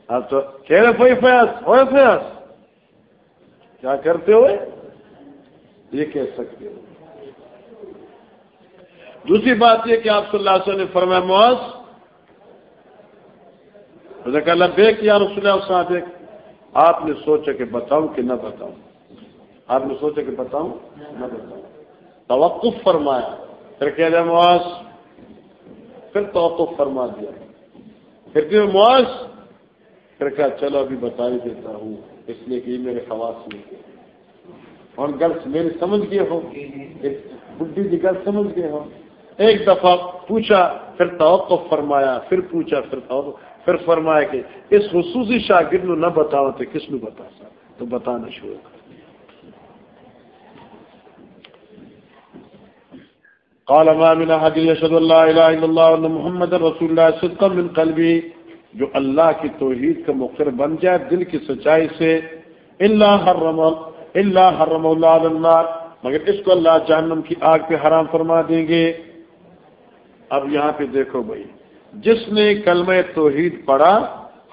اب تو کہہ رہے فی فیاض، ہوئے فیاض۔ کیا کرتے ہوئے؟ یہ کہہ سکتے ہو۔ دوسری بات یہ کہ آپ صلی اللہ علیہ وسلم نے فرمایا، معاذ بیک یا رسول اللہ صادق آپ نے سوچا کہ بتاؤں کہ نہ بتاؤں۔ آپ نے سوچا کہ بتاؤں، نہ بتاؤں۔ توقف فرمایا۔ پھر کہہ دیا، معاذ۔ پھر توقف فرما دیا۔ پھر کہ معاذ۔ پھر کہا، چلو ابھی بتا ہی دیتا ہوں، اس لیے کہ یہ میرے خواص میں اور گل میرے سمجھ گئے ہو۔ بڈی جی کی گل سمجھ گئے ہو۔ ایک دفعہ پوچھا، پھر توقف فرمایا، پھر پوچھا، پھر توقف، پھر فرمایا کہ اس خصوصی شاگرد نو نہ بتاؤ تو کس نو بتا سا تو بتانا شروع کر قال، ما من احد يشهد الله اله الا الله وان محمد رسول الله صدقا من قلبي جو اللہ کی توحید کا مقر بن جائے، دل کی سچائی سے، الا حرم الا حرم الله النار، مگر اس کو اللہ جہنم کی آگ پہ حرام فرما دیں گے۔ اب یہاں پہ دیکھو بھائی، جس نے کلمہ توحید پڑھا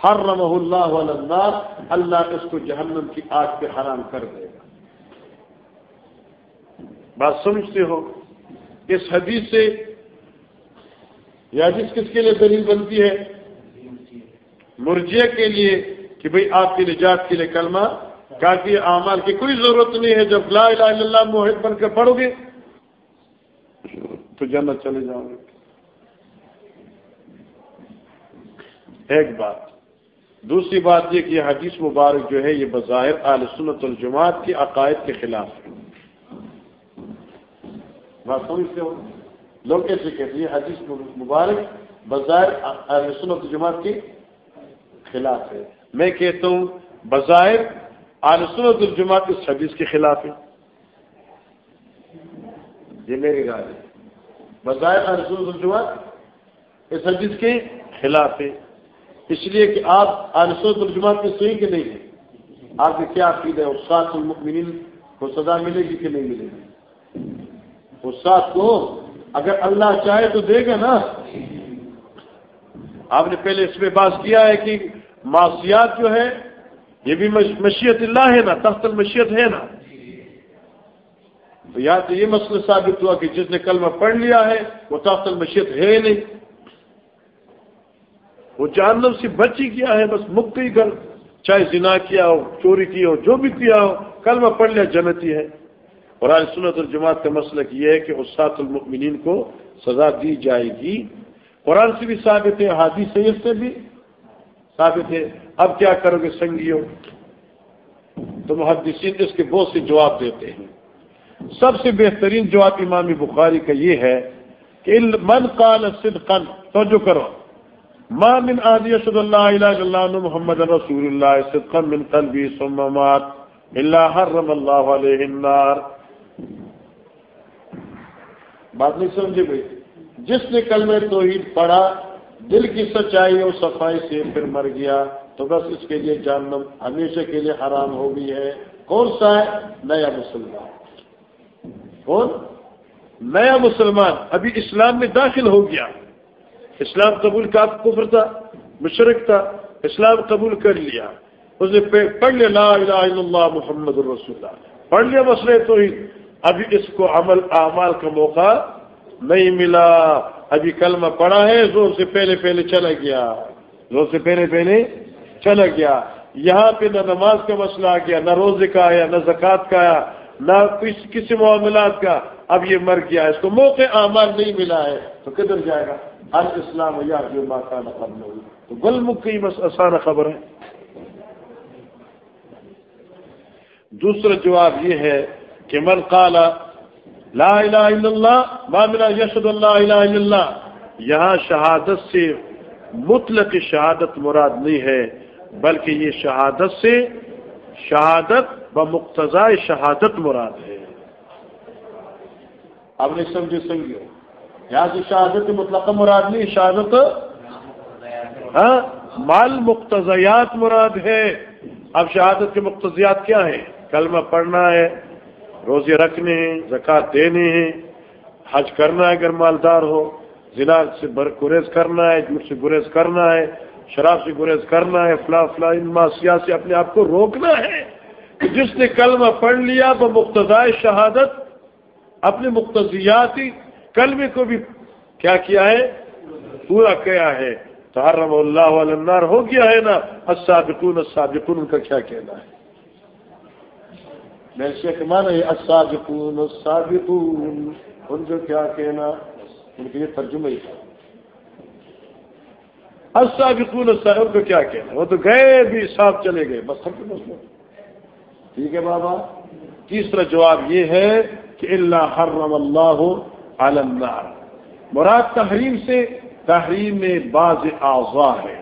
ہر رم اللہ النار، اللہ اس کو جہنم کی آگ پہ حرام کر دے گا۔ بات سمجھتے ہو؟ اس حدیث سے، یا جس کس کے لیے دلیل بنتی ہے؟ مرجے کے لیے کہ بھئی آپ کی نجات کے لیے کلمہ، کافی اعمال کی کوئی ضرورت نہیں ہے، جب لا الہ الا اللہ موہد بن کر پڑھو گے، تو جنت چلے جاؤ گے۔ ایک بات۔ دوسری بات یہ کہ یہ حدیث مبارک جو ہے، یہ بظاہر عال سنت الجماعت کے عقائد کے خلاف ہے۔ بات سمجھتے ہو؟ لوگ کیسے کہتے ہیں؟ یہ حدیث مبارک بظاہر عال سنت الجماعت کے خلاف ہے۔ میں کہتا ہوں، بظاہر عال سنت الجماعت اس حدیث کے خلاف ہے۔ یہ میری رائے ہے۔ بظاہر عال سنت الجماعت اس حدیث کے خلاف ہے۔ اس لیے کہ آپ آنسو ترجمات میں صحیح کہ نہیں ہیں؟ آپ کی کیا عقید ہے؟ استاد المؤمنین کو سزا ملے گی کہ نہیں ملے گی؟ استاد کو اگر اللہ چاہے تو دے گا نا۔ آپ نے پہلے اس میں بات کیا ہے کہ معاشیات جو ہے یہ بھی مشیت اللہ ہے نا، تحت المشیت ہے نا۔ تو یا تو یہ مسئلہ ثابت ہوا کہ جس نے کلمہ پڑھ لیا ہے، وہ تحت المشیت ہے نہیں۔ وہ جہنم سے بچی کیا ہے، بس مکتی کر چاہے زنا کیا ہو، چوری کی ہو، جو بھی کیا ہو کل میں پڑھ لیا جنتی ہے۔ اور آج سنت الجماعت کا مسئلہ یہ ہے کہ اسات المؤمنین کو سزا دی جائے گی۔ قرآن سے بھی ثابت ہے حادی سید سے بھی ثابت ہے۔ اب کیا کرو گے سنگیو تو محدثین اس کے بہت سے جواب دیتے ہیں۔ سب سے بہترین جواب امام بخاری کا یہ ہے کہ من قال صدقا، توجہ کرو۔ ما من آدی صد اللہ الہ اللہ محمد رسول اللہ صدقا من قلبی ثم مات الا حرم اللہ علیہ النار۔ بات نہیں سمجھے بھائی جس نے کلمہ توحید پڑھا، دل کی سچائی اور صفائی سے پھر مر گیا۔ تو بس اس کے لیے جہنم ہمیشہ کے لیے حرام ہو گئی ہے۔ کون سا ہے؟ نیا مسلمان۔ کون؟ نیا مسلمان۔ ابھی اسلام میں داخل ہو گیا۔ اسلام قبول کا کفر تھا مشرق تھا اسلام قبول کر لیا۔ اس نے پڑھ لیا، لا الہ الا اللہ محمد الرسول اللہ۔ پڑھ لیا مسئلے تو ہی ابھی اس کو عمل، اعمال کا موقع نہیں ملا۔ ابھی کلمہ پڑا ہے، زور سے پہلے پہلے چلا گیا۔ زور سے پہلے پہلے چلا گیا۔ یہاں پہ نہ نماز کا مسئلہ آ گیا، نہ روزے کا آیا، نہ زکوٰۃ کا آیا، نہ کسی معاملات کا۔ اب یہ مر گیا۔ اس کو موقع اعمال نہیں ملا ہے، تو کدھر جائے گا؟ ہر اسلام یا جو ماتا نہ ہوئی۔ تو گل مکی بس آسان خبر ہے۔ دوسرا جواب یہ ہے کہ من قال لا الہ الا اللہ معاملہ یشد اللہ الہ الا اللہ، یہاں شہادت سے مطلق شہادت مراد نہیں ہے، بلکہ یہ شہادت سے شہادت ب شہادت مراد ہے۔ آپ نے سمجھے سمجھے یہاں سے شہادت مطلق مراد نہیں، شہادت ہاں؟ مال مقتضیات مراد ہے۔ اب شہادت کے مقتضیات کیا ہیں؟ کلمہ پڑھنا ہے، روزے رکھنے ہیں، زکات دینے ہیں، حج کرنا ہے اگر مالدار ہو ضلع سے گریز کرنا ہے، جھوٹ سے گریز کرنا ہے، شراب سے گریز کرنا ہے، فلاں فلاں، ان ماسیا سے اپنے آپ کو روکنا ہے۔ کہ جس نے کلمہ پڑھ لیا، وہ مقتضائے شہادت اپنے مقتضیاتی کلمے کو بھی کیا کیا ہے؟ پورا کیا ہے؟ تو حرم اللہ النار ہو گیا ہے نا؟ السابقون السابقون، ان کا کیا کہنا ہے؟ میں شیخ مانا ہے السابقون السابقون، ان کا کیا کہنا؟ ان کے لیے ترجمہ ہی تھا۔ السابقون السابقون کا کیا کہنا؟ وہ تو گئے بھی صاحب چلے گئے۔ بس سب مسئلہ ٹھیک ہے بابا؟ تیسرا جواب یہ ہے کہ اللہ حرم اللہ النار. مراد تحریم سے، تحریم میں بعض اعضاء ہے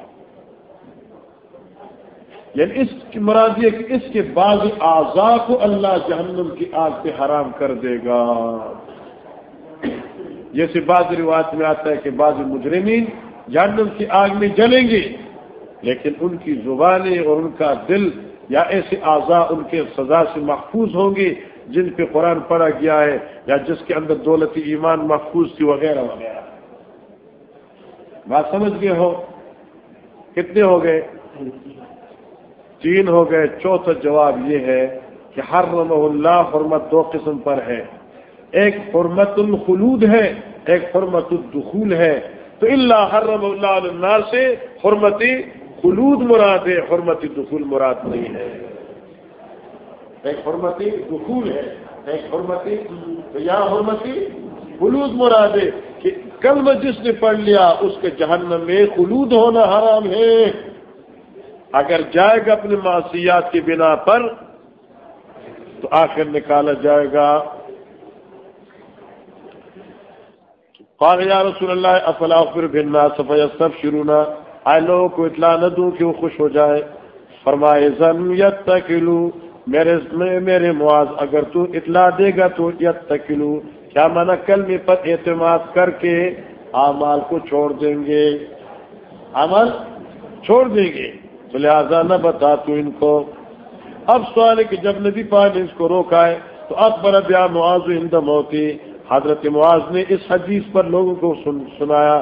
یعنی اس کی مراد یہ کہ اس کے بعض اعضاء کو اللہ جہنم کی آگ پہ حرام کر دے گا. جیسے بعض روایت میں آتا ہے کہ بعض مجرمین جہنم کی آگ میں جلیں گے، لیکن ان کی زبانیں اور ان کا دل یا ایسے اعضاء ان کے سزا سے محفوظ ہوں گے جن پہ قرآن پڑھا گیا ہے یا جس کے اندر دولتی ایمان محفوظ تھی وغیرہ وغیرہ۔ بات سمجھ گئے ہو؟ کتنے ہو گئے؟ تین ہو گئے۔ چوتھا جواب یہ ہے کہ ہر اللہ حرمت دو قسم پر ہے۔ ایک حرمت الخلود ہے، ایک حرمت الدخول ہے۔ تو اللہ حرم اللہ سے حرمتی خلود مراد ہے حرمتی دخول مراد نہیں ہے۔ ایک حرمتی دخول ہے، ایک حرمتی تو یہاں حرمتی خلود مراد ہے کہ کل جس نے پڑھ لیا، اس کے جہنم میں خلود ہونا حرام ہے۔ اگر جائے گا اپنے معاشیات کی بنا پر، تو آخر نکالا جائے گا۔ قال یا رسول اللہ، افلا پھر بننا صفیہ سب شروع نہ آئے لوگوں کو اطلاع نہ دوں کہ وہ خوش ہو جائے فرمائے، زن یت تکلو میرے میرے معاذ، اگر تو اطلاع دے گا تو یت تکلو کیا مانا کل میں پر اعتماد کر کے اعمال کو چھوڑ دیں گے؟ عمل چھوڑ دیں گے، تو لہٰذا نہ بتا تو ان کو۔ اب سوال ہے کہ جب نبی پاک نے اس کو روکا ہے، تو اب بڑا بیا معاذ ہند موتی حضرت معاذ نے اس حدیث پر لوگوں کو سنایا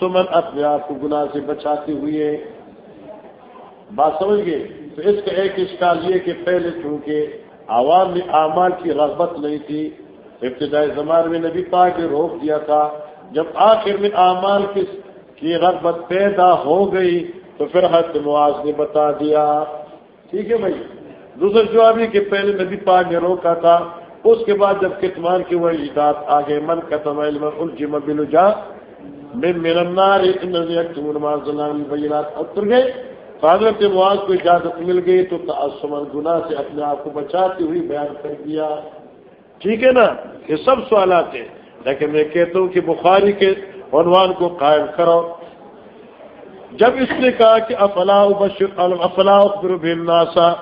سمن اپنے آپ کو گناہ سے بچاتے ہوئے۔ بات سمجھ گئے؟ تو اس کا ایک اشکال یہ کہ پہلے چونکہ عوام میں اعمال کی رغبت نہیں تھی، ابتدائی زمان میں نبی پاک نے روک دیا تھا۔ جب آخر میں اعمال کی رغبت پیدا ہو گئی تو پھر حد نواز نے بتا دیا۔ ٹھیک ہے بھائی؟ دوسرا جواب یہ کہ پہلے نبی پاک نے روکا تھا۔ اس کے بعد جب کتمان کی وہ اجداد آگے، من کا تمائل الجم بل جا میں میرنار بینات اتر گئے۔ حضرت معاذ کو اجازت مل گئی تو تعصمن گناہ سے اپنے آپ کو بچاتی ہوئی بیان کر دیا۔ ٹھیک ہے نا؟ یہ سب سوالات ہیں۔ لیکن میں کہتا ہوں کہ بخاری کے عنوان کو قائم کرو۔ جب اس نے کہا کہ افلاح افلاح ناسا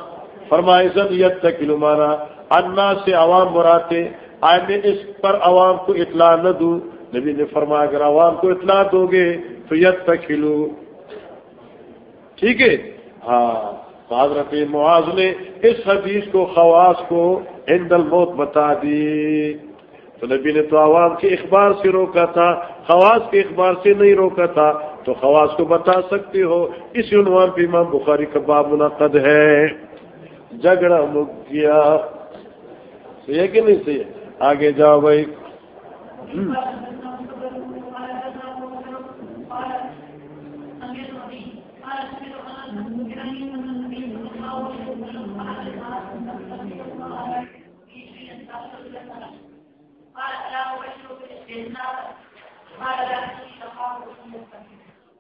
فرمائے زنیت تک مانا انا سے عوام براتے آئے میں اس پر عوام کو اطلاع نہ دوں۔ نبی نے فرمایا، اگر عوام کو اطلاع دو گے تو یت تک ٹھیک ہے؟ ہاں حضرت معاذ نے اس حدیث کو، خواص کو ہند الموت بتا دی۔ تو نبی نے تو عوام کے اخبار سے روکا تھا، خواص کے اخبار سے نہیں روکا تھا۔ تو خواص کو بتا سکتے ہو، اس عنوان پہ امام بخاری کا باب منعقد ہے۔ جھگڑا مک گیا۔ صحیح کہ نہیں صحیح آگے جاؤ بھائی۔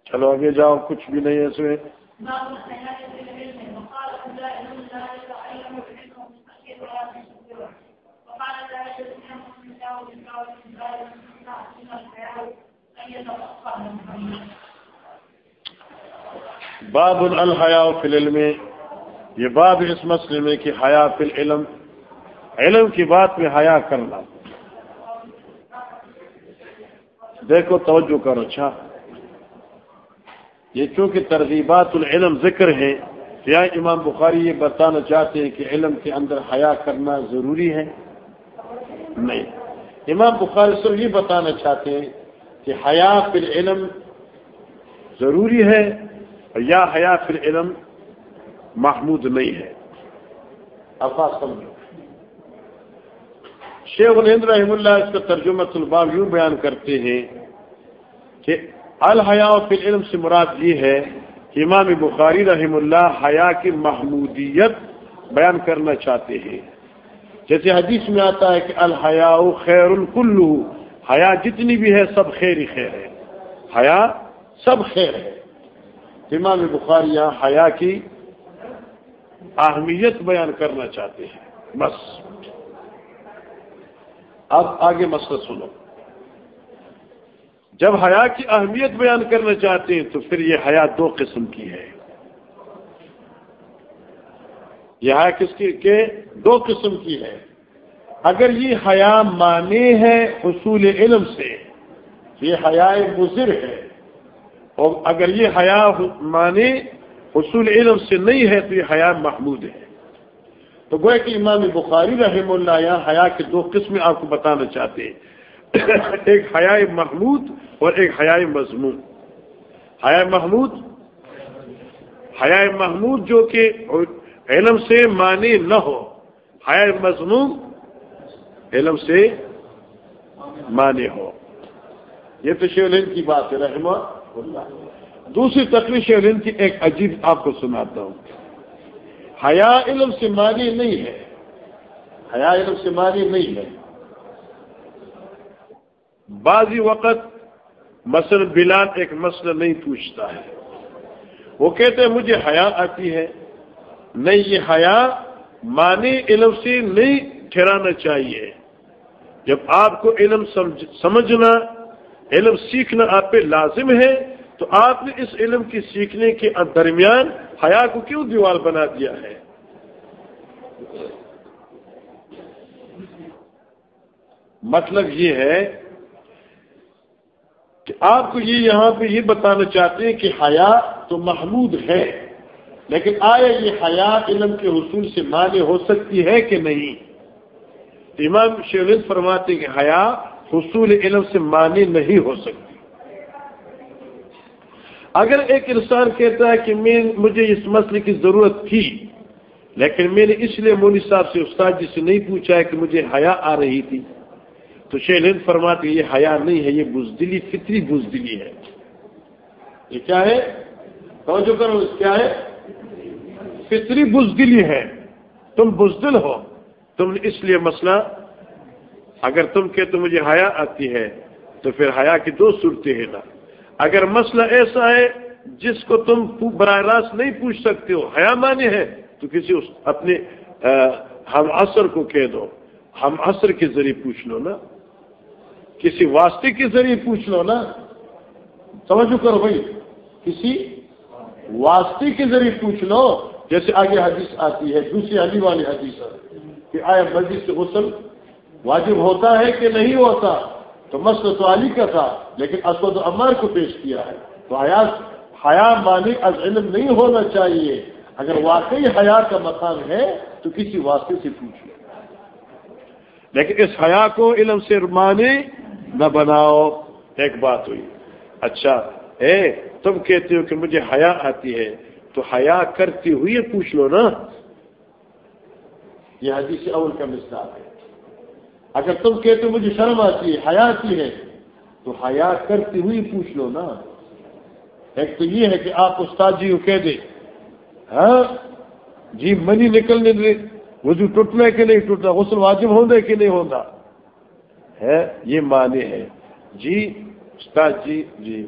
چلو آگے جاؤ، کچھ بھی نہیں ہے اس میں۔ باب الحیا فی العلم۔ یہ باب اس مسئلے میں کہ حیا فی العلم۔ علم کی بات میں حیا کرنا۔ دیکھو توجہ کرو اچھا؟ یہ چونکہ ترغیبات العلم ذکر ہے یا امام بخاری یہ بتانا چاہتے ہیں کہ علم کے اندر حیا کرنا ضروری ہے؟ نہیں۔ امام بخاری صرف یہ بتانا چاہتے ہیں کہ حیا فی العلم ضروری ہے یا حیا فی العلم محمود نہیں ہے۔ الفاظ سمجھو۔ شیخ الہند رحم اللہ اس کا ترجمہ طلباب یوں بیان کرتے ہیں کہ الحیا فی العلم سے مراد یہ ہے کہ امام بخاری رحم اللہ حیا کی محمودیت بیان کرنا چاہتے ہیں۔ جیسے حدیث میں آتا ہے کہ الحیا خیر الکل حیا جتنی بھی ہے سب خیر ہی خیر ہے۔ حیا سب خیر ہے۔ امام بخاری یہاں حیا کی اہمیت بیان کرنا چاہتے ہیں۔ بس۔ اب آگے مسئلہ سنو۔ جب حیا کی اہمیت بیان کرنا چاہتے ہیں تو پھر یہ حیا دو قسم کی ہے۔ یہ حیا کس کی کہ دو قسم کی ہے۔ اگر یہ حیا مانے ہے حصول علم سے، یہ حیا مضر ہے۔ اور اگر یہ حیا مانے حصول علم سے نہیں ہے تو یہ حیا محمود ہے۔ تو گوئے کہ امام بخاری رحم اللہ یہاں حیا کے دو قسمیں آپ کو بتانا چاہتے ہیں۔ ایک حیا محمود اور ایک حیا مضمون۔ حیا محمود حیا محمود جو کہ علم سے معنی نہ ہو۔ حیا مضمون علم سے معنی ہو۔ یہ تو شیولین کی بات ہے، رحمہ دوسری تقریب شیولین کی ایک عجیب آپ کو سناتا ہوں۔ حیا علم سے مانی نہیں ہے۔ حیا علم سے مانی نہیں ہے۔ بعضی وقت مثلا بلال ایک مسئلہ نہیں پوچھتا ہے۔ وہ کہتے ہیں، مجھے حیا آتی ہے۔ نہیں، یہ حیا مانی علم سے نہیں ٹھہرانا چاہیے۔ جب آپ کو علم سمجھنا، علم سیکھنا آپ پہ لازم ہے تو آپ نے اس علم کی سیکھنے کے درمیان حیا کو کیوں دیوار بنا دیا ہے؟ مطلب یہ ہے کہ آپ کو یہ یہاں پہ یہ بتانا چاہتے ہیں کہ حیا تو محمود ہے، لیکن آیا یہ حیا علم کے حصول سے مانے ہو سکتی ہے کہ نہیں؟ امام شیولد فرماتے کہ حیا حصول علم سے مانے نہیں ہو سکتی۔ اگر ایک انسان کہتا ہے کہ میں مجھے اس مسئلے کی ضرورت تھی، لیکن میں نے اس لیے مونی صاحب سے استاد جی سے نہیں پوچھا ہے کہ مجھے حیا آ رہی تھی۔ تو شیل ہند فرماتے یہ حیا نہیں ہے، یہ بزدلی، فطری بزدلی ہے۔ یہ کیا ہے؟ توجہ کرو کیا ہے؟ فطری بزدلی ہے۔ تم بزدل ہو۔ تم نے اس لیے مسئلہ اگر تم کہ تو مجھے حیا آتی ہے، تو پھر حیا کی دو صورتیں ہیں نا۔ اگر مسئلہ ایسا ہے جس کو تم براہ راست نہیں پوچھ سکتے ہو، حیا مانے ہے، تو کسی اپنے ہم اثر کو کہہ دو۔ ہم اثر کے ذریعے پوچھ لو نا۔ کسی واسطے کے ذریعے پوچھ لو نا۔ سمجھو کرو بھائی۔ کسی واسطے کے ذریعے پوچھ لو۔ جیسے آگے حدیث آتی ہے، دوسری علی والی حدیث ہے کہ آیا مسجد سے غسل واجب ہوتا ہے کہ نہیں ہوتا؟ تو مسئلہ تو علی کا تھا۔ لیکن اسود عمار کو پیش کیا ہے۔ تو حیا حیا مانی از علم نہیں ہونا چاہیے۔ اگر واقعی حیا کا مقام ہے، تو کسی واسطے سے پوچھو لیکن اس حیا کو علم سے مانے نہ بناؤ۔ ایک بات ہوئی۔ اچھا اے، تم کہتے ہو کہ مجھے حیا آتی ہے۔ تو حیا کرتی ہوئی پوچھ لو نا۔ یہ حدیث اول کا مثال ہے۔ اگر تم کہتے ہو مجھے شرم آتی ہے، حیا آتی ہے تو حیا کرتی ہوئی پوچھ لو نا۔ ایک تو یہ ہے کہ آپ استاد جی کو کہہ دیں ہاں؟ جی منی نکلنے دے۔ وضو ٹوٹنا ہے کہ نہیں ٹوٹنا؟ غسل واجب ہوتا ہے کہ نہیں ہوتا ہے؟ یہ مانے ہے۔ جی استاد جی جی۔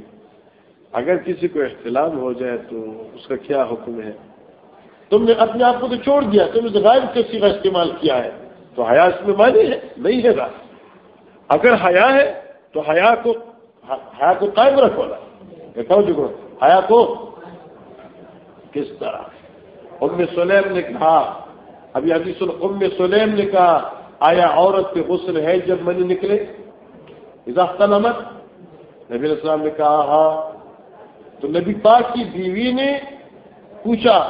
اگر کسی کو اختلاف ہو جائے تو اس کا کیا حکم ہے؟ تم نے اپنے آپ کو تو چھوڑ دیا، تم نے غائب کسی کا استعمال کیا ہے۔ تو حیا اس میں مانے ہے؟ نہیں ہے۔ گا اگر حیا ہے تو حیا کو حیا کو قائم رکھو نا. جو حیا کو کس طرح؟ ام سلیم نے کہا، ابھی ابھی سن ام سلیم نے کہا، آیا عورت کے غسل ہے جب منی نکلے؟ اضافہ نمک نبی السلام نے کہا ہاں تو نبی پاک کی بیوی نے پوچھا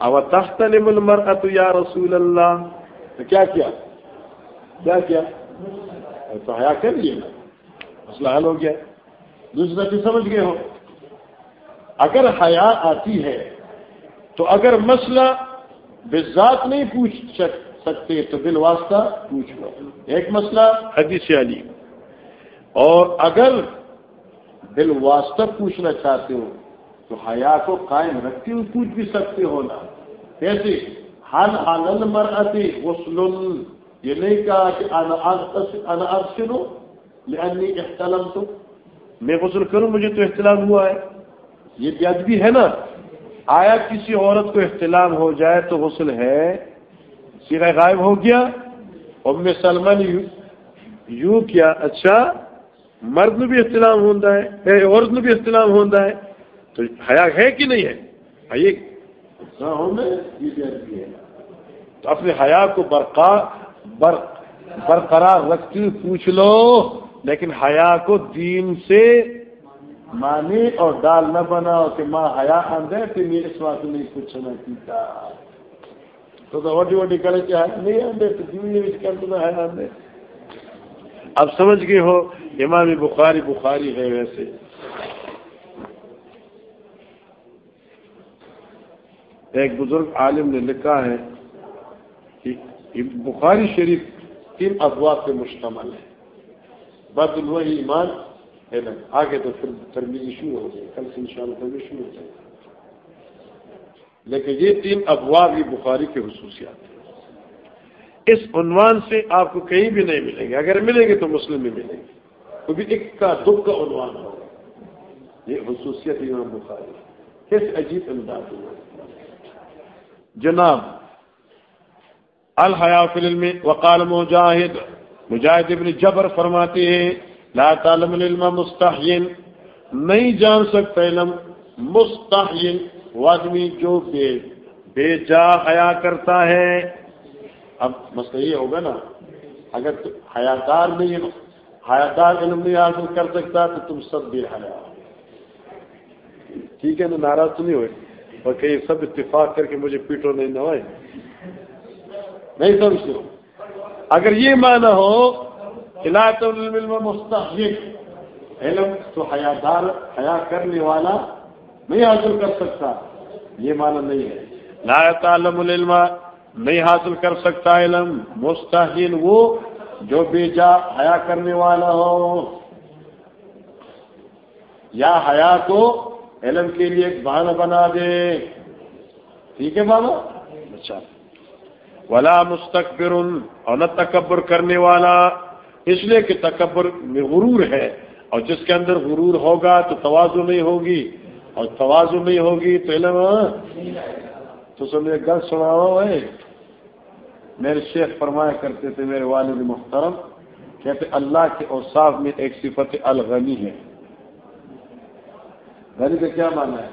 اب تخت مل یا رسول اللہ؟ تو کیا کیا؟ کیا کیا؟ تو حیا کر لیے مسئلہ حل ہو گیا۔ دوسرا چیز سمجھ گئے ہو۔ اگر حیا آتی ہے، تو اگر مسئلہ بذات نہیں پوچھ سکتے، تو بال واسطہ پوچھ لو۔ ایک مسئلہ حدیث علی۔ اور اگر بال واسطہ پوچھنا چاہتے ہو، تو حیا کو قائم رکھتے ہوئے پوچھ بھی سکتے ہو نا۔ کیسے ہن آنند مر غسل یہ نہیں کہا کہ سنو احتلم تو میں غسل کروں مجھے تو احتلام ہوا ہے۔ یہ بیاد بھی ہے نا۔ آیا کسی عورت کو احتلام ہو جائے تو غسل ہے۔ سیرا غائب ہو گیا۔ اور میں سلمان یوں کیا؟ اچھا مرد میں بھی احتلام ہوتا ہے۔ عورت میں بھی احتلام ہوتا ہے۔ تو حیا ہے کہ نہیں ہے۔ تو اپنے حیا کو برقرار برقرار رکھتی ہوئی پوچھ لو، لیکن حیا کو دین سے مانی اور ڈال نہ بناؤ کہ ماں حیا آندے تو میں اس نہیں پوچھنا پیتا تو وڈی وڈی کرے کہ نہیں آندے، تو دین کر دو ہے آندے۔ اب سمجھ گئے ہو، امام بخاری بخاری ہے ویسے۔ ایک بزرگ عالم نے لکھا ہے کہ بخاری شریف تین افواہ پہ مشتمل ہے۔ بد وہی ایمان، ہے نا؟ آگے تو پھر ترمیزی شروع ہو جائے کل سے ان شاء اللہ شروع ہو جائے لیکن یہ تین افواہ بھی بخاری کے خصوصیات ہیں۔ اس عنوان سے آپ کو کہیں بھی نہیں ملیں گے۔ اگر ملیں گے تو مسلم میں ملیں گے۔ تو بھی ایک کا دکھ کا عنوان ہوگا یہ خصوصیت امام بخاری کس عجیب انداز جناب الحیا فلم وقال مجاہد مجاہد ابن جبر فرماتے ہیں لا تعلم العلم مستحین۔ نہیں جان سکتا علم مستحین۔ وہ آدمی جو بے بے جا حیا کرتا ہے۔ اب مسئلہ یہ ہوگا نا، اگر حیاتار نہیں حیاتار علم نہیں حاصل کر سکتا، تو تم سب بھی حیا۔ ٹھیک ہے نا، ناراض تو نہیں ہوئے؟ اور کہیں سب اتفاق کر کے مجھے پیٹو نہیں نہ ہوئے نہیں سمجھتے اگر یہ مانا ہو علم مستحق، علم تو حیاتار حیا کرنے والا نہیں حاصل کر سکتا۔ یہ مانا نہیں ہے۔ لا تعلم العلم، نہیں حاصل کر سکتا علم۔ مستحل وہ جو بیجا حیا کرنے والا ہو۔ یا حیا کو علم کے لیے ایک بہانہ بنا دے۔ ٹھیک ہے بابا؟ اچھا۔ ولا مستقبر اور نہ تکبر کرنے والا۔ اس لیے کہ تکبر میں غرور ہے اور جس کے اندر غرور ہوگا تو توازو نہیں ہوگی۔ اور توازو نہیں ہوگی تو علم، تو سمجھے گل سنا ہے میرے شیخ فرمایا کرتے تھے، میرے والد محترم، کہتے اللہ کے اوصاف میں ایک صفت الغنی ہے۔ غنی کا کیا مانا ہے؟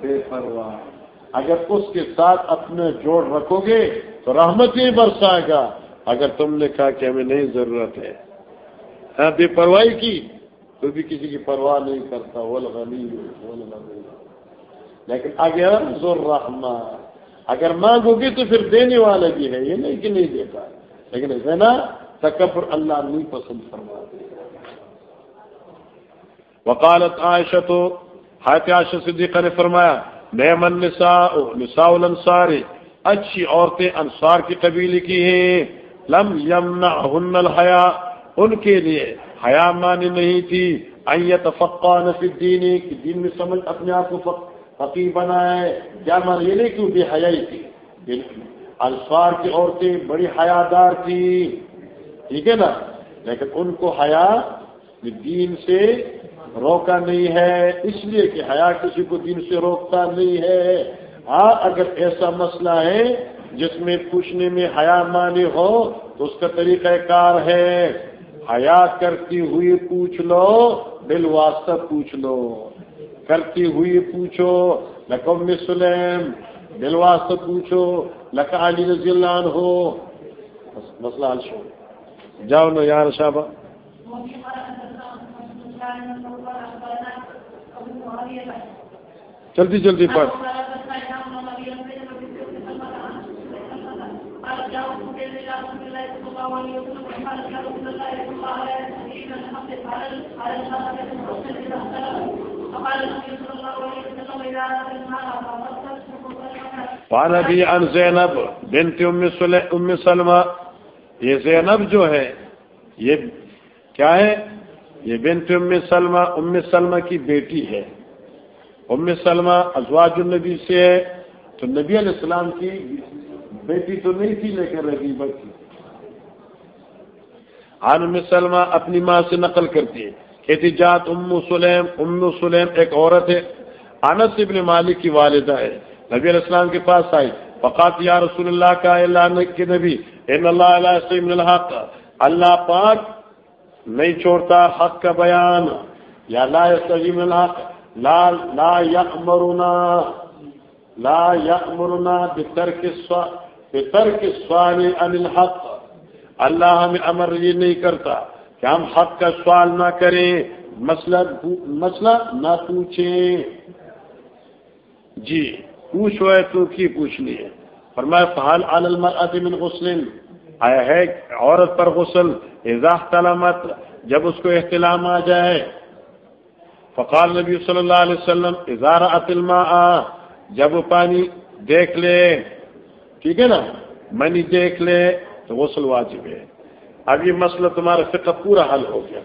بے پرواہ۔ اگر اس کے ساتھ اپنے جوڑ رکھو گے تو رحمت ہی برسائے گا۔ اگر تم نے کہا کہ ہمیں نہیں ضرورت ہے۔ ہاں، بے پرواہی کی۔ تو بھی کسی کی پرواہ نہیں کرتا۔ وہ غنی لیکن اگر ضرور اگر مانگو گی تو پھر دینے والا بھی ہے۔ یہ نہیں کہ نہیں دیتا۔ لیکن زنا تکبر اللہ نہیں پسند فرما وکالت عائشہ تو حیات عائشہ صدیقہ نے فرمایا نعم النساء نساء الانصار اچھی عورتیں انصار کی قبیلے کی ہیں۔ لم یمنعہن الحیا، ان کے لیے حیا مانی نہیں تھی۔ ایت فقان فی الدین، کہ دین میں سمجھ اپنے آپ کو فقی بنائے۔ کیا مان یہ نہیں کیوں بے حیائی تھی؟ انصار کی عورتیں بڑی حیادار تھی۔ ٹھیک ہے نا؟ لیکن ان کو حیا دین سے روکا نہیں ہے۔ اس لیے کہ حیا کسی کو دین سے روکتا نہیں ہے۔ ہاں اگر ایسا مسئلہ ہے جس میں پوچھنے میں حیا مانی ہو، تو اس کا طریقہ کار ہے حیا کرتی ہوئی پوچھ لو دل واسطہ پوچھ لو۔ کرتی ہوئی پوچھو لکم سلیم دل واسطہ پوچھو، لکا علی رضی اللہ عنہ۔ ہو مسئلہ حل شو۔ جاؤ نا یار شابہ۔ جلدی جلدی پڑھ۔ پانا بھی ان زینب بنت ام سلمہ، یہ زینب جو ہے، یہ کیا ہے؟ یہ بنت ام سلمہ ام سلمہ کی بیٹی ہے۔ ام سلمہ ازواج النبی سے ہے، تو نبی علیہ السلام کی بیٹی تو نہیں تھی، لیکن ربیبہ تھی۔ عن ام سلمہ اپنی ماں سے نقل کرتی ہے۔ کہتی جات ام سلیم ام سلیم ایک عورت ہے۔ انس ابن مالک کی والدہ ہے۔ نبی علیہ السلام کے پاس آئی۔ فقات یا رسول اللہ کا اللہ کے نبی، ان اللہ علیہ من الحق۔ اللہ پاک نہیں چھوڑتا حق کا بیان۔ یا لا من الحق۔ لا لا یأمرنا لا یأمرنا بترک بترک السؤال عن الحق۔ اللہ ہمیں امر یہ نہیں کرتا۔ کہ ہم حق کا سوال نہ کریں، مسئلہ مسئلہ نہ پوچھیں۔ جی پوچھو ہے تو کی پوچھنی ہے؟ فرمایا فحال المرأة من غسل۔ آیا ہے عورت پر غسل؟ اذا احتلمت، جب اس کو احتلام آ جائے۔ فقال نبی صلی اللہ علیہ وسلم، اذا رأت الماء، جب وہ پانی دیکھ لے۔ ٹھیک ہے نا؟ منی دیکھ لے تو غسل واجب ہے۔ اب یہ مسئلہ تمہارا فقہ پورا حل ہو گیا۔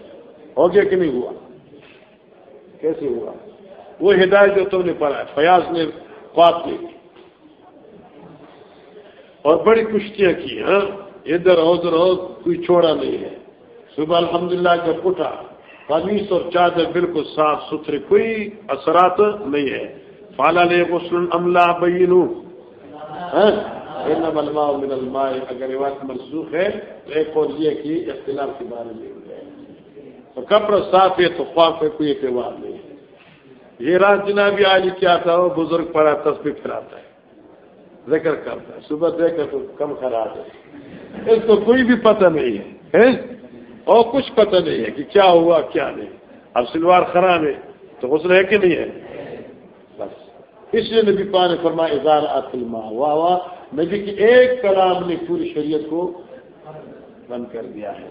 ہو گیا کہ نہیں ہوا؟ کیسے ہوا؟ وہ ہدایت جو تم نے پڑھا ہے، فیاض نے خواب کی۔ اور بڑی کشتیاں کی ہاں؟ ادھر ادھر ہو کوئی چھوڑا نہیں ہے۔ صبح الحمدللہ جب اٹھا، قمیص اور چادر بالکل صاف ستھرے، کوئی اثرات نہیں ہے۔ فالا نے غسل عملہ بینو ہاں؟ ہاں من الماء، اگر وقت منسوخ ہے، تو ایک اور یہ کہ اختلاف کے بارے میں تو کپڑا صاف ہے، تو خواب پہ کوئی اعتبار نہیں ہے۔ یہ رات جنابی عالی کیا تھا، وہ بزرگ پڑا تصویر پھراتا ہے۔ ذکر کرتا ہے۔ صبح دیکھ تو کم خراب ہے۔ اس کو کوئی بھی پتہ نہیں ہے۔ اور کچھ پتہ نہیں ہے کہ کیا ہوا، کیا نہیں۔ اب سلوار خراب ہے، تو غسل ہے کہ نہیں ہے؟ بس۔ اس لیے نبی پا نے فرما اظہار اطلما واہ واہ۔ نبی کی ایک کلام نے پوری شریعت کو بند کر دیا ہے،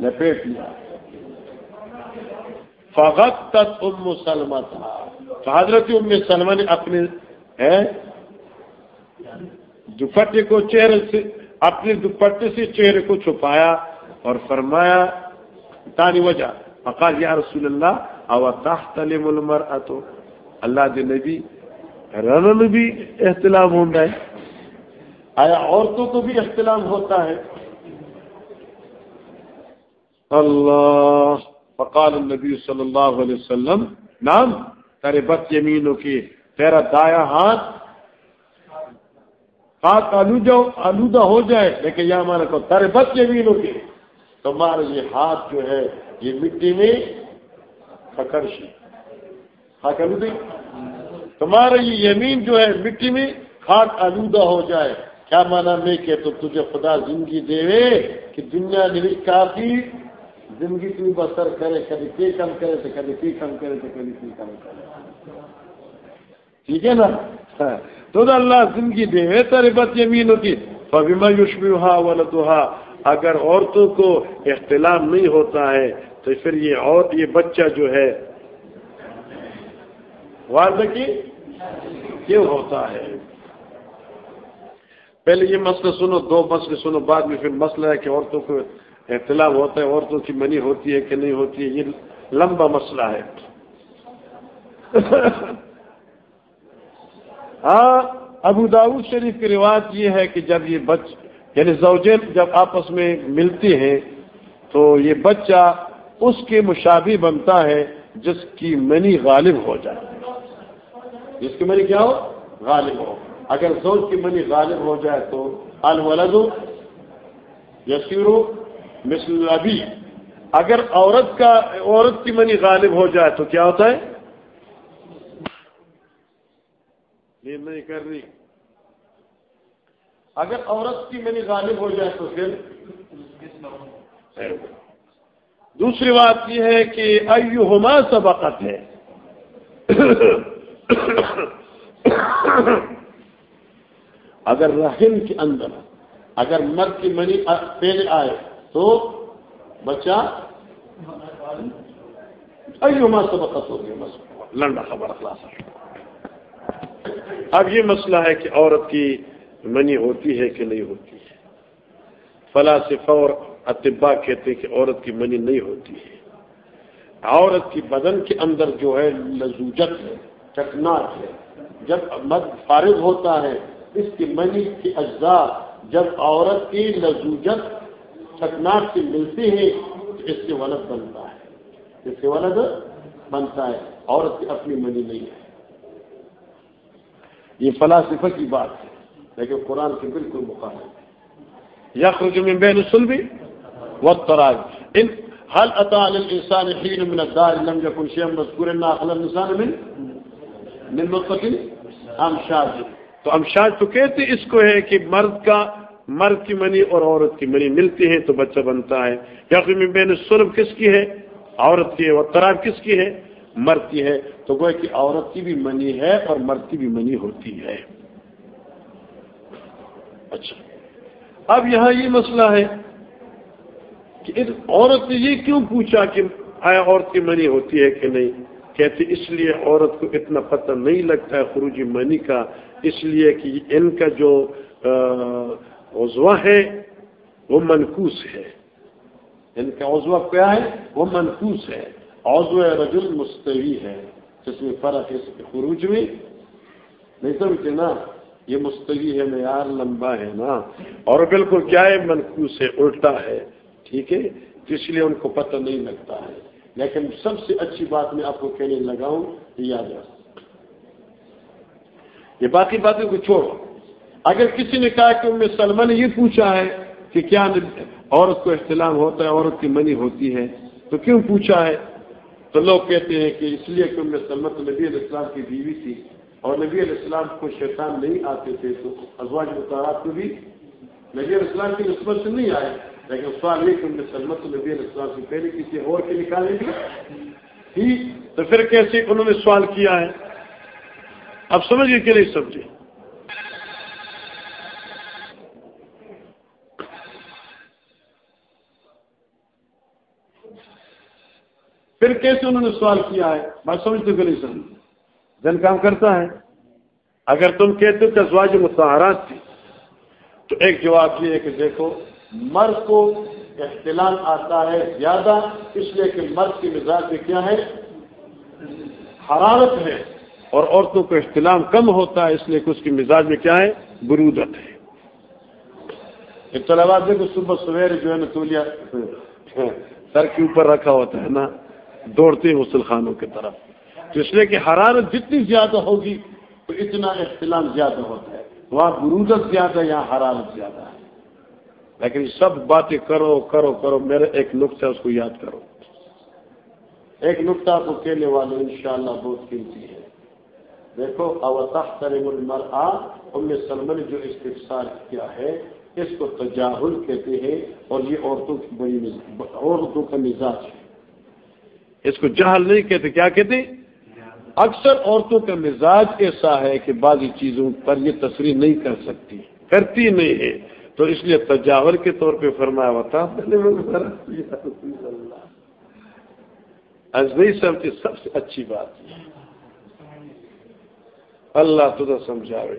لپیٹ لیا فغت تک ام سلمہ تھا تو حضرت ام سلمہ نے اپنے دوپٹے کو چہرے سے، اپنے دوپٹے سے چہرے کو چھپایا اور فرمایا، تانی وجہ۔ فقال، یا رسول اللہ او تحتلم المرأة اللہ دے نبی، رنن بھی احتلام ہوتا ہے۔ آیا عورتوں کو بھی اختلاف ہوتا ہے؟ اللہ، فقال النبی صلی اللہ علیہ وسلم نام تیرے بت یمینوں کی، تیرا دایا ہاتھ ہاتھ آلودہ آلودہ ہو جائے، لیکن یہ ہمارا کو تیرے بت یمینوں کی۔ تمہارا یہ ہاتھ جو ہے، یہ مٹی میں پکڑشی۔ خاک آلودی تمہارا یہ یمین جو ہے، مٹی میں خاک آلودہ ہو جائے۔ کیا مانا میں کہ تو تجھے خدا زندگی دے کہ دنیا نہیں کافی زندگی تم بسر کرے، کبھی پی کم کرے تو کبھی پی کم کرے تو کبھی پی کم کرے۔ ٹھیک ہے نا؟ ہاں۔ تو اللہ زندگی دے تر بت یمین ہوتی فبیما یوشبی ہا ولدہا۔ اگر عورتوں کو اختلاف نہیں ہوتا ہے، تو پھر یہ اور یہ بچہ جو ہے، واضح کی؟ کیوں ہوتا ہے؟ پہلے یہ مسئلہ سنو، دو مسئلے سنو، بعد میں پھر مسئلہ ہے کہ عورتوں کو اختلاف ہوتا ہے، عورتوں کی منی ہوتی ہے کہ نہیں ہوتی ہے، یہ لمبا مسئلہ ہے۔ ہاں ابو داود شریف کی روایت یہ ہے کہ جب یہ بچ یعنی زوجین جب آپس میں ملتی ہیں، تو یہ بچہ اس کے مشابہ بنتا ہے جس کی منی غالب ہو جائے۔ جس کی منی کیا ہو؟ غالب ہو۔ اگر زوج کی منی غالب ہو جائے تو الولد یسیرو مثل ابھی اگر عورت کا عورت کی منی غالب ہو جائے تو کیا ہوتا ہے؟ نیند نہیں کر رہی۔ اگر عورت کی منی غالب ہو جائے تو پھر؟ دوسری بات یہ ہے کہ ایوہما سبقت ہے۔ اگر رحم کے اندر، اگر مرد کی منی پہلے آئے، تو بچہ ایوہما سبقت ہو گیا لنڈا خبر اخلاص اب یہ مسئلہ ہے کہ عورت کی منی ہوتی ہے کہ نہیں ہوتی ہے۔ فلاسفہ اور اطبا کہتے ہیں کہ عورت کی منی نہیں ہوتی ہے۔ عورت کی بدن کے اندر جو ہے، لزوجت ہے چکناٹ ہے۔ جب مد فارغ ہوتا ہے اس کی منی کی اجزاء جب عورت کی لزوجت چکناٹ سے ملتی ہے، تو اس سے ولد بنتا ہے۔ اس سے ولد بنتا ہے۔ عورت کی اپنی منی نہیں ہے۔ یہ فلاسفہ کی بات ہے، لیکن قرآن کے بالکل مقابل یخرج من بین السلبی والتراج ان هل اتى للانسان حين من الدار لم يكن شيئا مذكورا ان خلق الانسان من من نطفه امشاج تو امشاج تو کہتے اس کو ہے کہ مرد کا، مرد کی منی اور عورت کی منی ملتی ہے تو بچہ بنتا ہے۔ یخرج بین السلب کس کی ہے؟ عورت کی ہے والتراج کس کی ہے؟ مرد کی ہے۔ تو وہ کہ عورت کی بھی منی ہے اور مرد کی بھی منی ہوتی ہے۔ اچھا۔ اب یہاں یہ مسئلہ ہے کہ عورت نے یہ کیوں پوچھا کہ آیا عورت کی منی ہوتی ہے کہ نہیں؟ کہتے اس لیے عورت کو اتنا پتہ نہیں لگتا ہے خروجی منی کا اس لیے کہ ان کا جو عضو ہے، وہ منقوس ہے۔ ان کا عضو کیا ہے؟ وہ منقوس ہے۔ عضو رجل مستوی ہے۔ جس میں فرق ہے خروج میں۔ نہیں سمجھتے نا؟ یہ مستوی ہے، معیار لمبا ہے نا۔ اور بالکل کیا ہے؟ منقوس ہے، الٹا ہے۔ ٹھیک ہے؟ اس لیے ان کو پتہ نہیں لگتا ہے۔ لیکن سب سے اچھی بات میں آپ کو کہنے لگاؤں یاد رکھ یہ باقی باتیں کو چھوڑو۔ اگر کسی نے کہا کہ ان سلمہ نے یہ پوچھا ہے کہ کیا عورت کو اختلام ہوتا ہے، عورت کی منی ہوتی ہے، تو کیوں پوچھا ہے؟ تو لوگ کہتے ہیں کہ اس لیے کہ ان میں سلمت نبی علیہ السلام کی بیوی تھی اور نبی علیہ السلام کو شیطان نہیں آتے تھے، تو ازواج مطالعات کو بھی نبی علیہ السلام کی نسبت سے نہیں آئے۔ لیکن سوال یہ کہ ان میں سلمت نبی علیہ السلام سے پہلے کسی اور کے نکالیں گے تو پھر کیسے انہوں نے سوال کیا ہے؟ اب سمجھیے کہ نہیں سمجھے؟ پھر کیسے انہوں نے سوال کیا ہے؟ بات سمجھتے کہ نہیں سمجھ۔ دن کام کرتا ہے۔ اگر تم کہتے کہ ازواج متحرات تھی تو ایک جواب یہ ہے کہ دیکھو، مرد کو اختلاف آتا ہے زیادہ، اس لیے کہ مرد کی مزاج میں کیا ہے؟ حرارت ہے۔ اور عورتوں کو اختلاف کم ہوتا ہے، اس لیے کہ اس کی مزاج میں کیا ہے؟ برودت ہے۔ اطلاع دیکھو، صبح سویرے جو ہے نا تولیا، سر کے اوپر رکھا ہوتا ہے نا، دوڑتے ہیں غسل خانوں کی طرف۔ تو اس لیے کہ حرارت جتنی زیادہ ہوگی، تو اتنا اختلاف زیادہ ہوتا ہے۔ وہاں برودت زیادہ یا حرارت زیادہ ہے۔ لیکن سب باتیں کرو کرو کرو میرے ایک نقطہ اس کو یاد کرو۔ ایک نقطہ کو کہنے والے انشاءاللہ بہت قیمتی ہے۔ دیکھو اوتاح کرم المر ام سلم نے جو استفسار کیا ہے، اس کو تجاہل کہتے ہیں اور یہ عورتوں کی بڑی عورتوں کا مزاج ہے۔ اس کو جہل نہیں کہتے، کیا کہتے اکثر عورتوں کا مزاج ایسا ہے کہ بعضی چیزوں پر یہ تصریح نہیں کر سکتی، کرتی نہیں ہے۔ تو اس لیے تجاور کے طور پہ فرمایا ہوا تھا ازبئی صاحب کی سب سے اچھی بات اللہ تجھے سمجھاوے۔